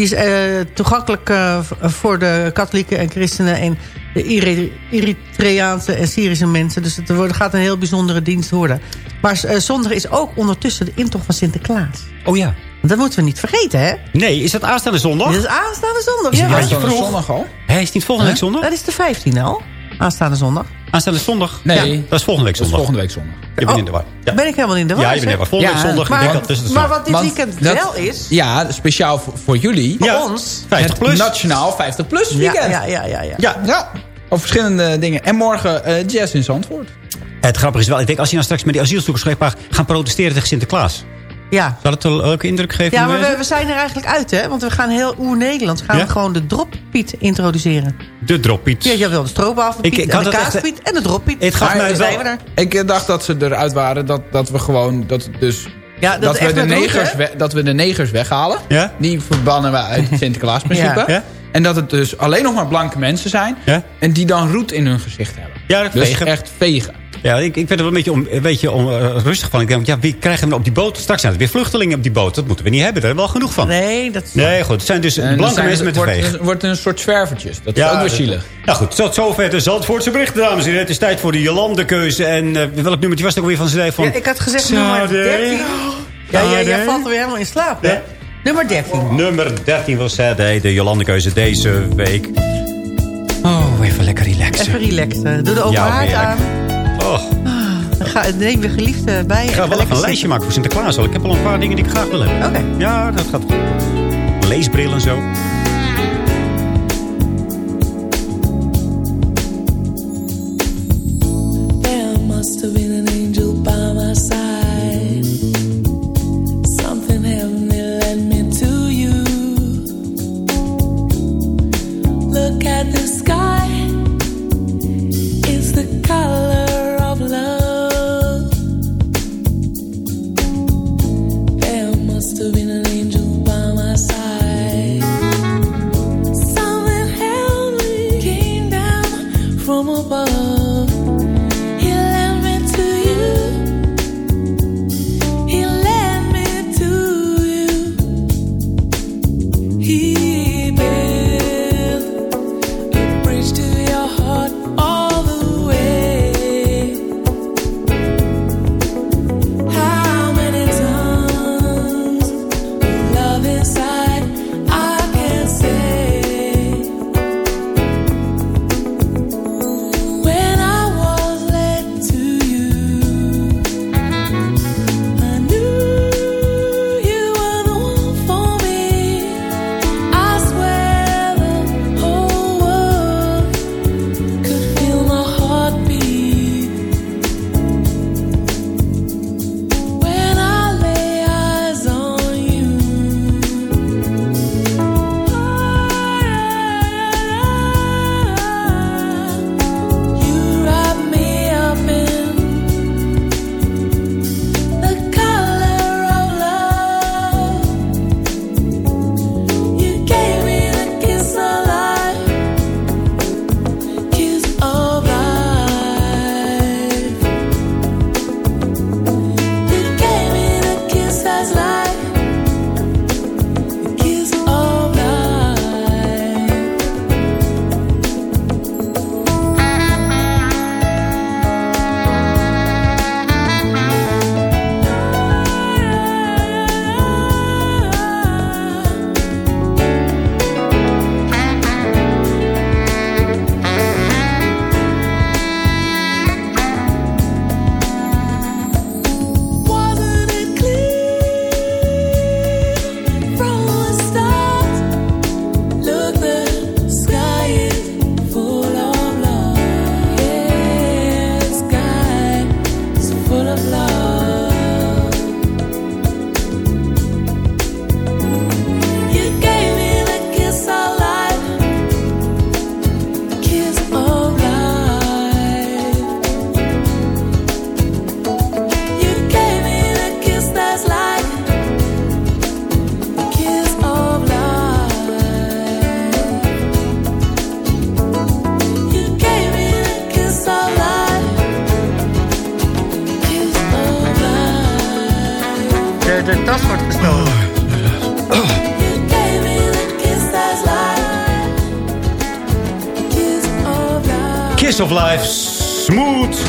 die is eh, toegankelijk eh, voor de katholieken en christenen... en de Eritreaanse en Syrische mensen. Dus het wordt- gaat een heel bijzondere dienst worden. Maar eh, zondag is ook ondertussen de intocht van Sinterklaas. Oh ja. Dat moeten we niet vergeten, hè? Nee, is dat aanstaande zondag? Dit is aanstaande zondag. Is het ja. Aanstaande vroeg? zondag al? Hij is niet volgende week zondag? Dat is de 15e al. Aanstaande zondag. Aanstaande zondag? Nee. Ja, dat is volgende week Dat is zondag. volgende week zondag. Je bent in de war. Ja. Ben ik helemaal in de war? Ja, je bent in de war. Volgende week zondag. maar- dat, dus Maar wat dit Want weekend dat- wel is... Ja, speciaal voor, voor jullie. Voor Ja. ons. 50 plus. Het Nationaal 50 plus weekend. ja, ja, ja, ja. Ja, Ja, over verschillende dingen. En morgen eh, jazz in Zandvoort. het grappige is wel, ik denk als je nou straks met die asielzoekers gaat gaan protesteren tegen Sinterklaas. Ja. Zal het een leuke indruk geven? Ja, maar we, we zijn er eigenlijk uit, hè? Want we gaan heel oer-Nederlands. Gaan Ja? we gewoon de droppiet introduceren. De droppiet. Ja, jawel, de stroopwafelpiet Ik- ik en had de echt- kaaspiet en de droppiet. Het gaat Maar mij wel- zijn we er. Ik eh, dacht dat ze eruit waren. Dat, dat we gewoon... Dat, dus, Ja, dat dat, we de negers we- dat we de negers weghalen. Ja? Die verbannen we uit [LAUGHS] het Sinterklaasprincipe. Ja. En dat het dus alleen nog maar blanke mensen zijn. Ja? En die dan roet in hun gezicht hebben. Ja, dat Dus vegen. echt vegen. Ja, ik, ik werd er wel een beetje, om, een beetje om, eh, rustig van. Ik denk, ja, wie krijgen we op die boot? Straks zijn er weer vluchtelingen op die boot. Dat moeten we niet hebben. Daar hebben we al genoeg van. Nee, dat... Nee, goed. Het zijn dus En blanke zijn mensen het- met een wordt, veeg. wordt een soort zwervertjes. Dat is ook weer dat- zielig. Nou goed, tot zover de Zandvoortse berichten, dames en heren. Het is tijd voor de Jolande-keuze. En eh, welk nummertje was het ook weer van z'n van... Ja, ik had gezegd nummer Sade. 13. Ja, ja, jij valt er weer helemaal in slaap, hè? Nummer 13. Nummer 13 was Sade, de Jolande-keuze deze week. Oh, even lekker relaxen. Even relaxen. Doe de open Ja, haard aan. Oh, Dan Ga, neem je geliefde bij. ik ga wel even een lijstje maken voor Sinterklaas. al. Ik heb al een paar dingen die ik graag wil hebben. Oké. Ja, dat gaat goed. Leesbril en zo.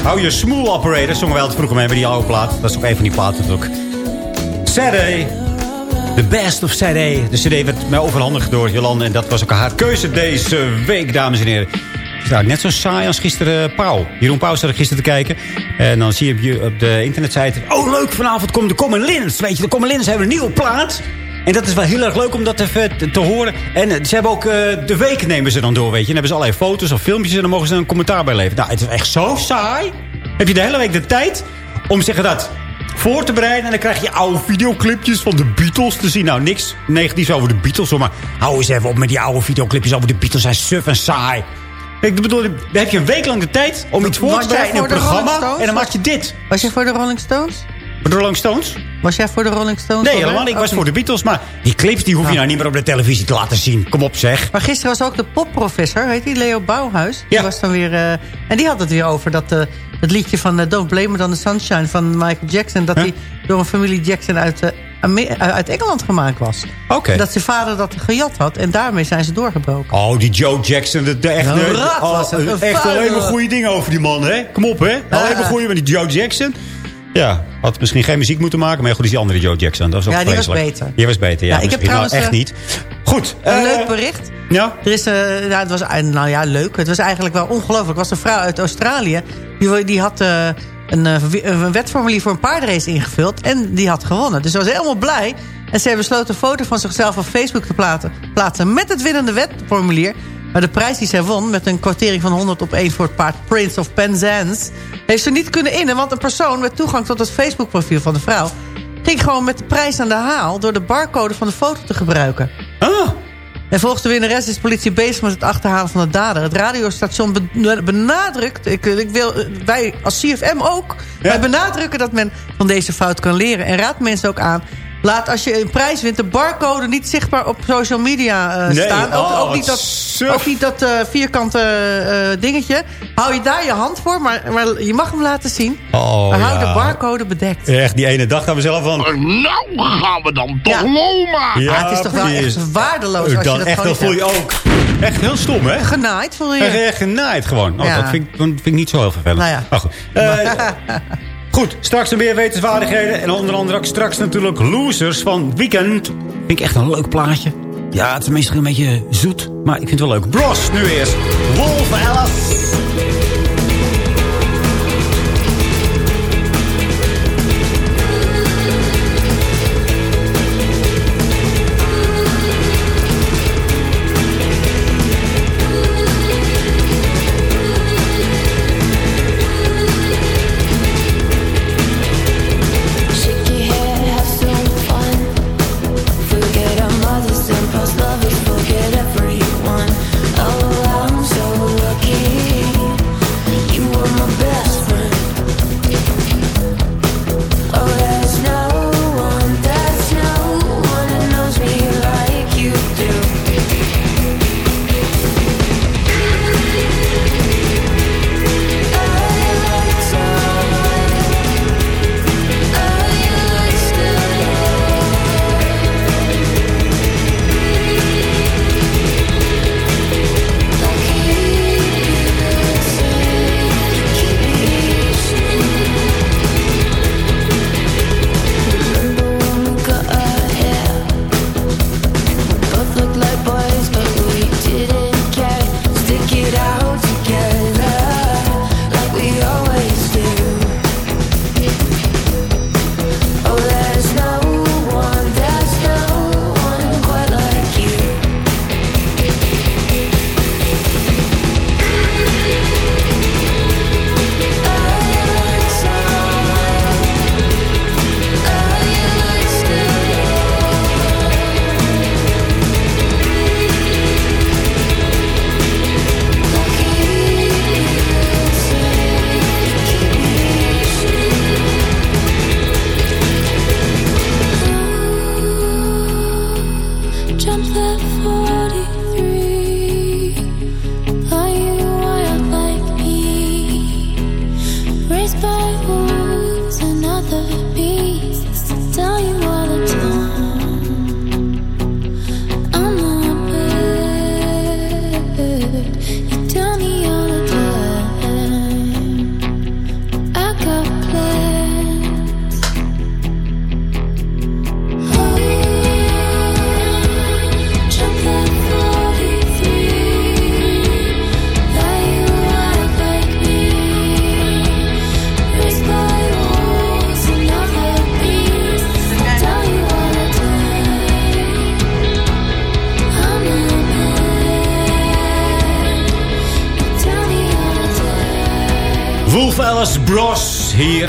Hou je smooth operator. Zongen wij altijd vroeger mee met die oude plaat. Dat is ook een van die platen ook. Saturday. The best of Saturday. De cd werd mij overhandigd door Jolande. En dat was ook haar keuze deze week, dames en heren. Het nou net zo saai als gisteren uh, Pauw. Jeroen Pauw zat er gisteren te kijken. En dan zie je op de internetsite... Oh, leuk, vanavond komt de Common Lins. Weet je, de Common Lins hebben een nieuwe plaat. En dat is wel heel erg leuk om dat even te, te horen. En eh, ze hebben ook uh, de week nemen ze dan door, weet je. En dan hebben ze allerlei foto's of filmpjes en dan mogen ze een commentaar bij leveren. Nou, het is echt zo saai. Heb je de hele week de tijd om zeggen dat voor te bereiden. En dan krijg je oude videoclipjes van de Beatles te zien. Nou, niks negatiefs over de Beatles. hoor, Maar hou eens even op met die oude videoclipjes over de Beatles. zijn suf en saai. Ik bedoel, dan heb je een week lang de tijd om iets voor te bereiden in een programma. En dan maak je dit. Was jij voor de Rolling Stones? Voor de Rolling Stones? Was jij voor de Rolling Stones? Nee, helemaal niet. Ik was Ook voor de Beatles. Maar die clips die hoef je nou niet meer op de televisie te laten zien. Kom op zeg. Maar gisteren was ook de popprofessor, heet die, Leo Bouwhuis. Die was dan weer, eh, en die had het weer over dat eh, het liedje van eh, Don't Blame It on the Sunshine van Michael Jackson... dat die door een familie Jackson uit, eh, eh, uit Engeland gemaakt was. Oké. Dat zijn vader dat gejat had en daarmee zijn ze doorgebroken. Oh, die Joe Jackson. De, de, echt, Een de- oh, was het, echt alleen maar goede dingen over die man, hè? Kom op, hè? Alleen maar goede met die Joe Jackson. Ja, had misschien geen muziek moeten maken. Maar goed, is die andere Joe Jackson. Dat was ook Ja, die was beter. Die was beter, ja. Ja, ik heb misschien. Nou, trouwens, echt eh, niet. Goed. Een eh, leuk bericht. Ja? Er is, eh, ja, het was, nou ja, leuk. Het was eigenlijk wel ongelooflijk. Er was een vrouw uit Australië. Die, die had een, een wetformulier voor een paardenrace ingevuld. En die had gewonnen. Dus ze was helemaal blij. En ze hebben besloten een foto van zichzelf op Facebook te plaatsen, plaatsen met het winnende wetformulier. Maar de prijs die zij won, met een kwartering van 100 op 1 voor het paard Prince of Penzance... heeft ze niet kunnen innen, want een persoon met toegang tot het Facebook-profiel van de vrouw... ging gewoon met de prijs aan de haal door de barcode van de foto te gebruiken. Ah. En volgens de winnares is de politie bezig met het achterhalen van de dader. Het radiostation be- benadrukt, ik, ik wil, wij als CFM ook... wij benadrukken dat men van deze fout kan leren. En raadt mensen ook aan... Laat als je een prijs wint de barcode niet zichtbaar op social media eh, Nee, staan. Ook, oh, ook niet dat, suf. ook niet dat eh, vierkante eh, dingetje. Hou je daar je hand voor, maar, maar je mag hem laten zien. Oh, maar hou ja. de barcode bedekt. Echt, die ene dag gaan we zelf van... Nou gaan we dan toch Ja. loma. Ja, het is toch wel echt waardeloos als je dat echt, niet voel je ook... Echt heel stom, hè? Genaaid voel je. Echt, echt genaaid gewoon. Oh, Ja. Dat vind ik, dat vind ik niet zo heel vervelend. Nou ja. Maar goed. [LAUGHS] Goed, straks meer wetenswaardigheden. En onder andere ook straks natuurlijk Losers van Weekend. Vind ik echt een leuk plaatje. Ja, het is meestal een beetje zoet. Maar ik vind het wel leuk. Bros, nu eerst. Wolf Alice.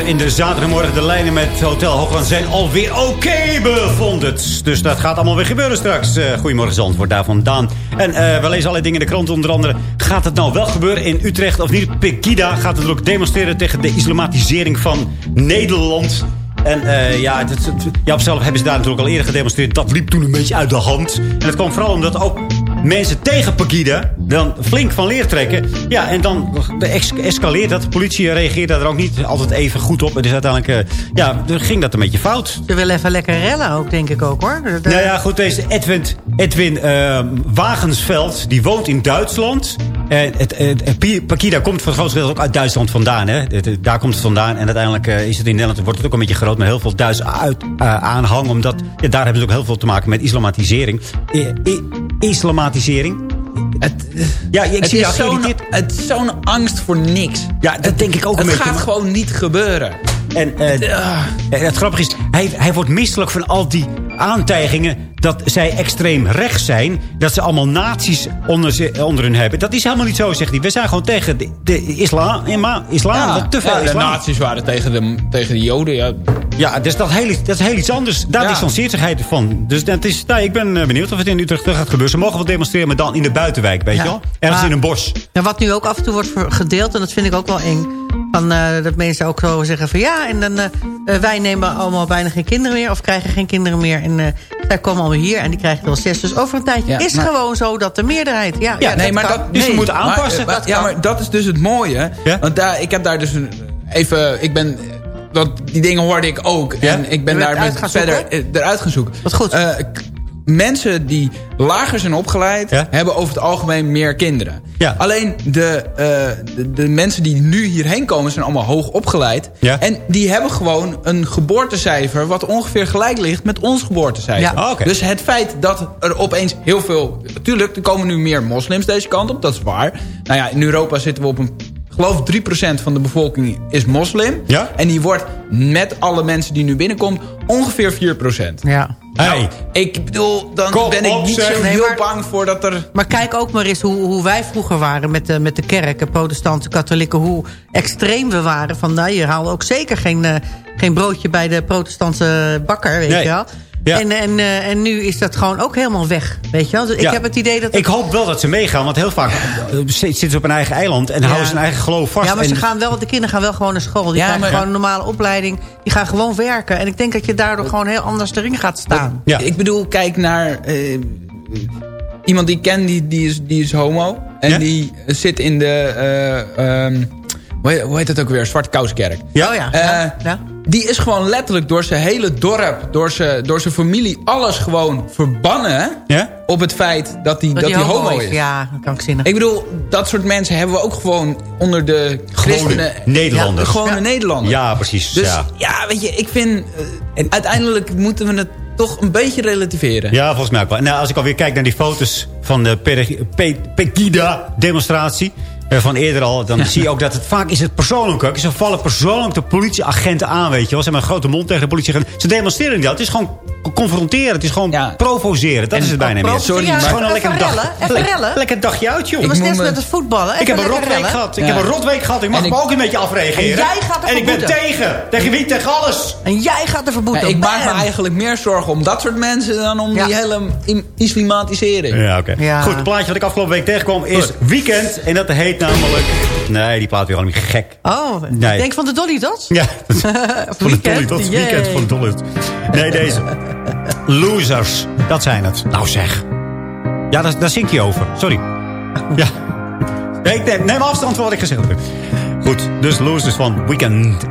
In de zaterdagmorgen de lijnen met Hotel Hoogland zijn alweer oké bevonden. Dus dat gaat allemaal weer gebeuren straks. Eh, goedemorgen Zandvoort, daar vandaan. En eh, we lezen allerlei dingen in de krant. Onder andere, gaat het nou wel gebeuren in Utrecht of niet? Pegida gaat het ook demonstreren tegen de islamatisering van Nederland. En eh, ja, het, het, zelf hebben ze daar natuurlijk al eerder gedemonstreerd. Dat liep toen een beetje uit de hand. En dat kwam vooral omdat ook mensen tegen Pegida dan flink van leer trekken. Ja, en dan es- escaleert dat. De politie reageert daar ook niet altijd even goed op. En dus uiteindelijk eh, ja, ging dat een beetje fout. Ze willen even lekker rellen ook, denk ik ook, hoor. Nou ja, goed, deze Edwin, Edwin eh, Wagensveld, die woont in Duitsland. En het, het, komt voor het grootste deel ook uit Duitsland vandaan. Hè? Daar komt het vandaan. En uiteindelijk eh, is het in Nederland, wordt het ook een beetje groot... met heel veel Duits uit, eh, aanhang. Omdat ja, daar hebben ze ook heel veel te maken met islamatisering. I- i- islamatisering? ja, ik het zie is zo'n geïrriteerd. het is zo'n angst voor niks. Ja, dat denk ik ook een Het gaat gewoon niet gebeuren. En eh, eh, het grappige is, hij, hij wordt misselijk van al die aantijgingen... dat zij extreem rechts zijn. Dat ze allemaal nazi's onder, ze- onder hun hebben. Dat is helemaal niet zo, zegt hij. We zijn gewoon tegen de, de islam. Islam Ja, te veel ja, de islam. nazi's waren tegen de, tegen de joden. Ja. Ja, dus dat, heel, dat is heel iets anders. Daar Ja. distanceert zich hij van. Dus dat is, nou, ik ben eh, benieuwd of het in Utrecht gaat gebeuren. Ze mogen wel demonstreren, maar dan in de buitenwijk, weet Ja. je wel? Ergens Maar- in een bos. Ja, wat nu ook af en toe wordt gedeeld, en dat vind ik ook wel eng. Van, eh, dat mensen ook zo zeggen van ja, en dan, eh, eh, wij nemen allemaal bijna geen kinderen meer. Of krijgen geen kinderen meer. En eh, zij komen allemaal hier en die krijgen wel zes. Dus over een tijdje Ja, is maar- gewoon zo dat de meerderheid... Ja, ja, nee, maar kan. dat, Dus we nee, moeten maar, aanpassen. Dat ja, maar dat is dus het mooie. Ja? Want daar, ik heb daar dus een, even... Ik ben, dat, die dingen hoorde ik ook. Ja? En ik ben daar verder eh, eruit gaan zoeken. Wat goed. Mensen die lager zijn opgeleid... Ja? hebben over het algemeen meer kinderen. Ja. Alleen de, eh, de, de mensen die nu hierheen komen... zijn allemaal hoog opgeleid. Ja. En die hebben gewoon een geboortecijfer... wat ongeveer gelijk ligt met ons geboortecijfer. Ja. Oké. Dus het feit dat er opeens heel veel... Tuurlijk, er komen nu meer moslims deze kant op. Dat is waar. Nou ja, in Europa zitten we op een... Ik geloof 3% van de bevolking is moslim. Ja. En die wordt met alle mensen die nu binnenkomt... ongeveer 4%. Ja. Hey. Nou, ik bedoel, dan Kom ben ik niet zeg. zo Nee, heel maar- bang voor dat er... Maar kijk ook maar eens hoe, hoe wij vroeger waren met de, met de kerk. de Protestanten, katholieken. Hoe extreem we waren. Van, nou, je haalde ook zeker geen, eh, geen broodje bij de protestantse bakker. Weet Nee. je wel. Ja. En, en, eh, en nu is dat gewoon ook helemaal weg. Weet je wel. Dus Ja. ik heb het idee dat... Ik hoop wel dat ze meegaan, want heel vaak eh, zitten ze op een eigen eiland... en houden ze hun eigen geloof vast. Ja, maar ze gaan wel, de kinderen gaan wel gewoon naar school. Die Ja, krijgen maar- gewoon een normale opleiding. Die gaan gewoon werken. En ik denk dat je daardoor gewoon heel anders erin gaat staan. Ja. Ik bedoel, kijk naar... eh, iemand die ik ken, die, die, is, die is homo. En Ja? die zit in de... eh, ehm, hoe, heet, hoe heet het ook weer? Zwarte Kouskerk. Ja? Oh ja. Eh, ja, ja. Die is gewoon letterlijk door zijn hele dorp, door zijn, door zijn familie, alles gewoon verbannen Ja? op het feit dat hij dat die hij homo is. Ja, dat kan ik zinnen. Ik bedoel, dat soort mensen hebben we ook gewoon onder de christenen... Nederlanders. Ja, gewone Ja. Nederlanders. Ja, precies. Dus ja. ja. weet je, ik vind... eh, uiteindelijk moeten we het toch een beetje relativeren. Ja, volgens mij ook wel. Nou, als ik alweer kijk naar die foto's van de Pe- Pe- Pegida-demonstratie... van eerder al, dan zie je ook dat het vaak is het persoonlijk ook. Ze vallen persoonlijk de politieagenten aan, weet je wel. Ze hebben een grote mond tegen de politieagenten. Ze demonstreren niet dat. Het is gewoon confronteren. Het is gewoon Ja. provoceren. Dat En- is het bijna meer. Sorry, Het is gewoon een lekker dag. Lekker- dagje uit, joh. Het was net me- met het voetballen. Ik heb een rotweek gehad. Ik heb een rotweek gehad. Ik mag me ook een beetje afreageren. En jij gaat En ik ben tegen. Tegen wie? Tegen alles. En jij gaat er verboeten. Ik maak me eigenlijk meer zorgen om dat soort mensen... dan om die hele islamatisering. Ja, oké. Goed, het plaatje wat ik afgelopen week tegenkwam is. Weekend. En dat heet namelijk... Nee, die plaat weer gewoon niet gek. Oh, Nee. ik denk van de Dolly dat? Ja, [LAUGHS] van de Dolly. Dat weekend van de Dolly. Nee, deze. Losers. Dat zijn het. Nou zeg. Ja, daar, daar zink je over. Sorry. Ja. Nee, ik neem, neem afstand van wat ik gezegd heb. Goed, dus Losers van Weekend.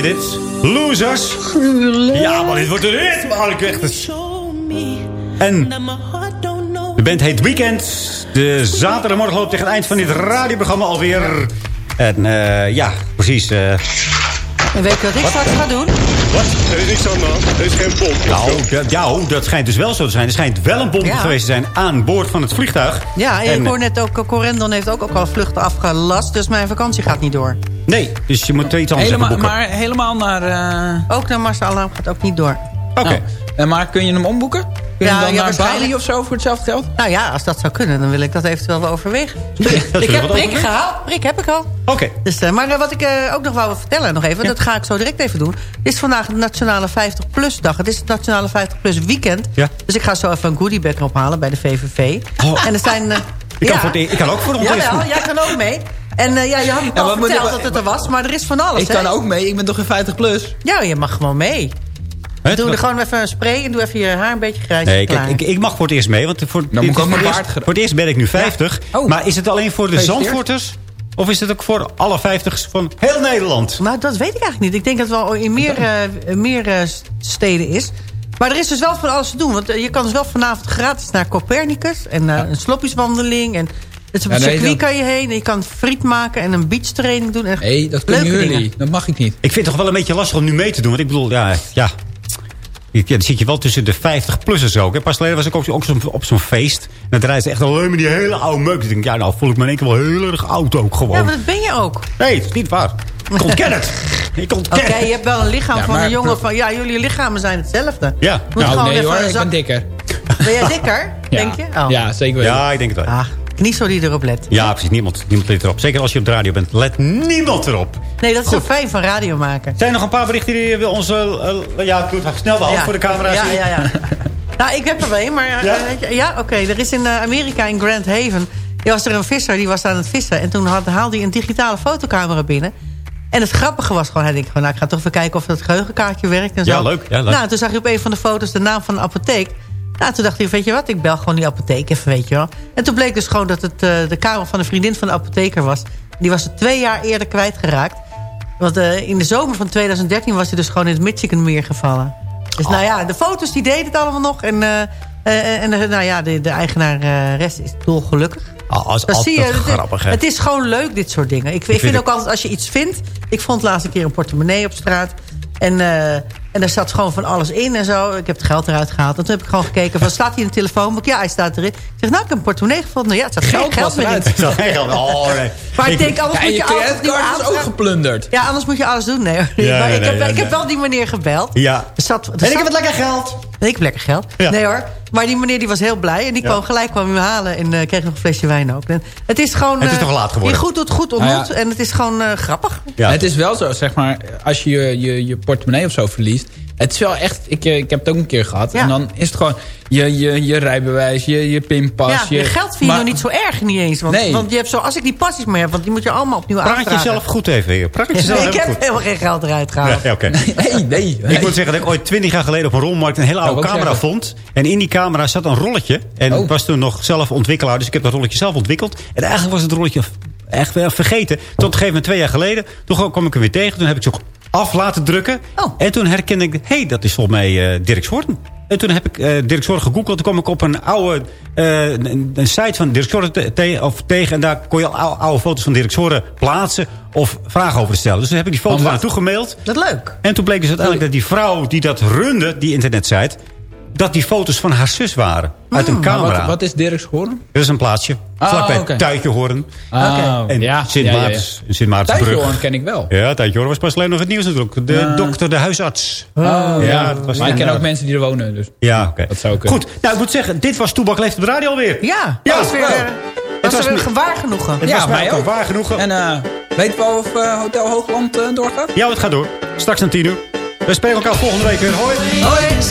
Plaatje dit. Losers. Ja, maar dit wordt een hit, man. Ik echt eens. En de band heet Weekend. De zaterdagmorgen loopt tegen het eind van dit radioprogramma alweer. En eh, ja, precies. eh, En weet je wat ik straks ga doen? Wat? Er is niks aan de hand. Er is geen bom. Nou, dat, ja, oh, dat schijnt dus wel zo te zijn. Er schijnt wel een bom Ja. geweest te zijn aan boord van het vliegtuig. Ja, en En, ik hoor net ook, eh, Corendon heeft ook, ook al vluchten afgelast. Dus mijn vakantie gaat niet door. Nee, dus je moet iets anders Helemaal, boeken. maar helemaal naar... eh, Ook naar Marcel Alarm gaat ook niet door. Oké. maar kun je hem omboeken? Kun je Ja, hem dan ja, naar waarschijnlijk. Bali of zo voor hetzelfde geld? Nou ja, als dat zou kunnen, dan wil ik dat eventueel wel overwegen. ik heb prik gehaald. Prik heb ik al. Oké. Dus, eh, maar eh, wat ik eh, ook nog wou vertellen, nog even, dat ga ik zo direct even doen. Het is vandaag de Nationale 50PLUS dag. Het is het Nationale 50PLUS weekend. Ja. Dus ik ga zo even een goodiebag ophalen bij de VVV. Oh. En er zijn... eh, Ik kan ja. voor ik kan ook voor de Jawel, onderwijs- jij kan ook mee. En eh, ja, je had me al verteld ik- dat het er was, maar er is van alles. Ik hè? kan ook mee, ik ben toch geen 50 plus? Ja, je mag gewoon mee. Doe er gewoon even een spray en doe even je haar een beetje grijs. Nee, klaar. kijk, ik, ik mag voor het eerst mee. Want voor, Dan moet ik ook voor, het eerst, voor het eerst ben ik nu 50. Oh. Maar is het alleen voor de. Zandvoorters? Of is het ook voor alle 50's van heel Nederland? Nou, dat weet ik eigenlijk niet. Ik denk dat het wel in meer, eh, meer eh, steden is. Maar er is dus wel van alles te doen. Want je kan dus wel vanavond gratis naar Copernicus. En eh, een sloppieswandeling. En het op Ja, nee, circuit dat- kan je heen. En je kan friet maken en een beachtraining doen. Echt Nee, dat kunnen leuke jullie. dingen. Dat mag ik niet. Ik vind het toch wel een beetje lastig om nu mee te doen. Want ik bedoel, ja... ja ja, dan zit je wel tussen de 50-plussers ook. hè. Pas geleden was ik ook, ook zo'n- op zo'n feest. En dan draaien ze echt alleen maar die hele oude meuk. Ik denk, ja, nou voel ik me in één keer wel heel erg oud ook gewoon. Ja, maar dat ben je ook. Nee, dat is niet waar. Ik ontken het. [LAUGHS] Ik ontken Oké, het. je hebt wel een lichaam Ja, van een jongen van... Ja, jullie lichamen zijn hetzelfde. Ja. Moet Nou, nee hoor, een ik ben dikker. Ben jij dikker, [LAUGHS] Ja. denk je? Oh. Ja, zeker weten. Ja, ik denk het wel. Ah, knieso die erop let. Ja, precies. Niemand, niemand let erop. Zeker als je op de radio bent. Let niemand erop. Nee, dat is zo fijn van radio maken. Zijn er nog een paar berichten die we ons... eh, eh, ja, doe het snel de hand voor de camera Ja, zien. ja, ja. [LAUGHS] nou, ik heb er wel een, maar... eh, Ja? je- ja oké. Er is in Amerika, in Grand Haven... Er was er een visser, die was aan het vissen. En toen had, haalde hij een digitale fotocamera binnen. En het grappige was gewoon... Hij denkt gewoon, nou, ik ga toch even kijken of dat geheugenkaartje werkt en zo. Ja, leuk, ja, leuk. Nou, toen zag je op een van de foto's de naam van de apotheek. Nou, toen dacht hij, weet je wat, ik bel gewoon die apotheek even, weet je wel. En toen bleek dus gewoon dat het eh, de kamer van een vriendin van de apotheker was. Die was er twee jaar eerder kwijtgeraakt. Want eh, in de zomer van 2013 was hij dus gewoon in het Michiganmeer gevallen. Dus nou ja, de foto's die deden het allemaal nog. En, eh, en nou ja, de, de eigenaar rest is dolgelukkig. Oh, als Dat zie je. grappig, hè? het is gewoon leuk, dit soort dingen. Ik, ik vind, vind ook altijd, als je iets vindt... Ik vond laatst een keer een portemonnee op straat. En, en daar zat gewoon van alles in en zo. Ik heb het geld eruit gehaald. En toen heb ik gewoon gekeken, van, staat hij in de telefoonboek? Ja, hij staat erin. Ik zeg, nou, ik heb een portemonnee gevonden. Ja, het staat geen Geld geld was meer in. [LAUGHS] geen geld. Oh, nee. Maar ik [LAUGHS] denk, anders Ja, moet je je alles creditcard is ook geplunderd. Ja, anders moet je alles doen. Nee. Ja, maar nee, ik, heb, nee, ik heb wel die meneer gebeld. Ja. Er zat, er En ik heb het lekker geld. Nee, ik heb lekker geld. Ja. Nee hoor. Maar die meneer die was heel blij. En die Ja. kwam gelijk kwam hem halen. En eh, kreeg nog een flesje wijn ook. En het is gewoon... Het is eh, toch laat geworden? Je goed doet goed ontmoet. Nou ja. En het is gewoon eh, grappig. Ja. Het is wel zo, zeg maar, als je je, je, je portemonnee of zo verliest... Het is wel echt... Ik, eh, ik heb het ook een keer gehad. En dan is het gewoon je, je, je rijbewijs, je, je pinpas. Ja, je geld vind je maar- nog niet zo erg niet eens. Want, Nee. want je hebt zo, als ik die passies meer heb, want die moet je allemaal opnieuw Praat aanvragen. jezelf goed even, heer. Praat jezelf [LAUGHS] Nee, ik heb goed. helemaal geen geld eruit gehaald. Ja, oké. Nee, nee. Ik moet zeggen dat ik ooit twintig jaar geleden op een rolmarkt een hele oude camera zeggen. vond. En in die camera zat een rolletje. En Oh. ik was toen nog zelf ontwikkelaar, dus ik heb dat rolletje zelf ontwikkeld. En eigenlijk was het rolletje echt wel vergeten. Tot een gegeven moment twee jaar geleden. Toen kwam ik hem weer tegen. Toen heb ik ook af laten drukken. Oh. En toen herkende ik, hé, hey, dat is volgens mij eh Dirk Schoorten. En toen heb ik eh Dirk Schoorten gegoogeld. Toen kwam ik op een oude eh, een, een site van Dirk Schoorten te- of tegen. En daar kon je al oude, oude foto's van Dirk Schoorten plaatsen of vragen over stellen. Dus toen heb ik die foto's Oh, naartoe gemaild. Dat leuk. En toen bleek dus uiteindelijk dat die vrouw die dat runde, die internetsite... dat die foto's van haar zus waren. Uit een Maar camera. Wat, wat is Dirk's horen? Dat is een plaatsje. Ah, vlakbij oké. Tuitjehoorn. Ah, En ja, Sint ja, ja, Maartens. Sint Maartensbrug. Tuitjehoorn ken ik wel. Ja, Tuitjehoorn was pas alleen nog het nieuws natuurlijk. De Ja. dokter, de huisarts. Oh, ja, ja. dat was maar ik ken ja. ook mensen die er wonen. Dus. Ja, oké. Dat zou kunnen. Goed, nou ik moet zeggen, dit was Toebak Leeft op de radio alweer. Ja, Ja, dat was weer, oh. eh, Het dat was weer gewaar genoegen. Het Ja, was mij ook ook. waar genoegen. En eh weten we al of eh, Hotel Hoogland doorgaat? Ja, het gaat door. Straks aan tien uur. We spreken elkaar volgende week weer. Hoi. Is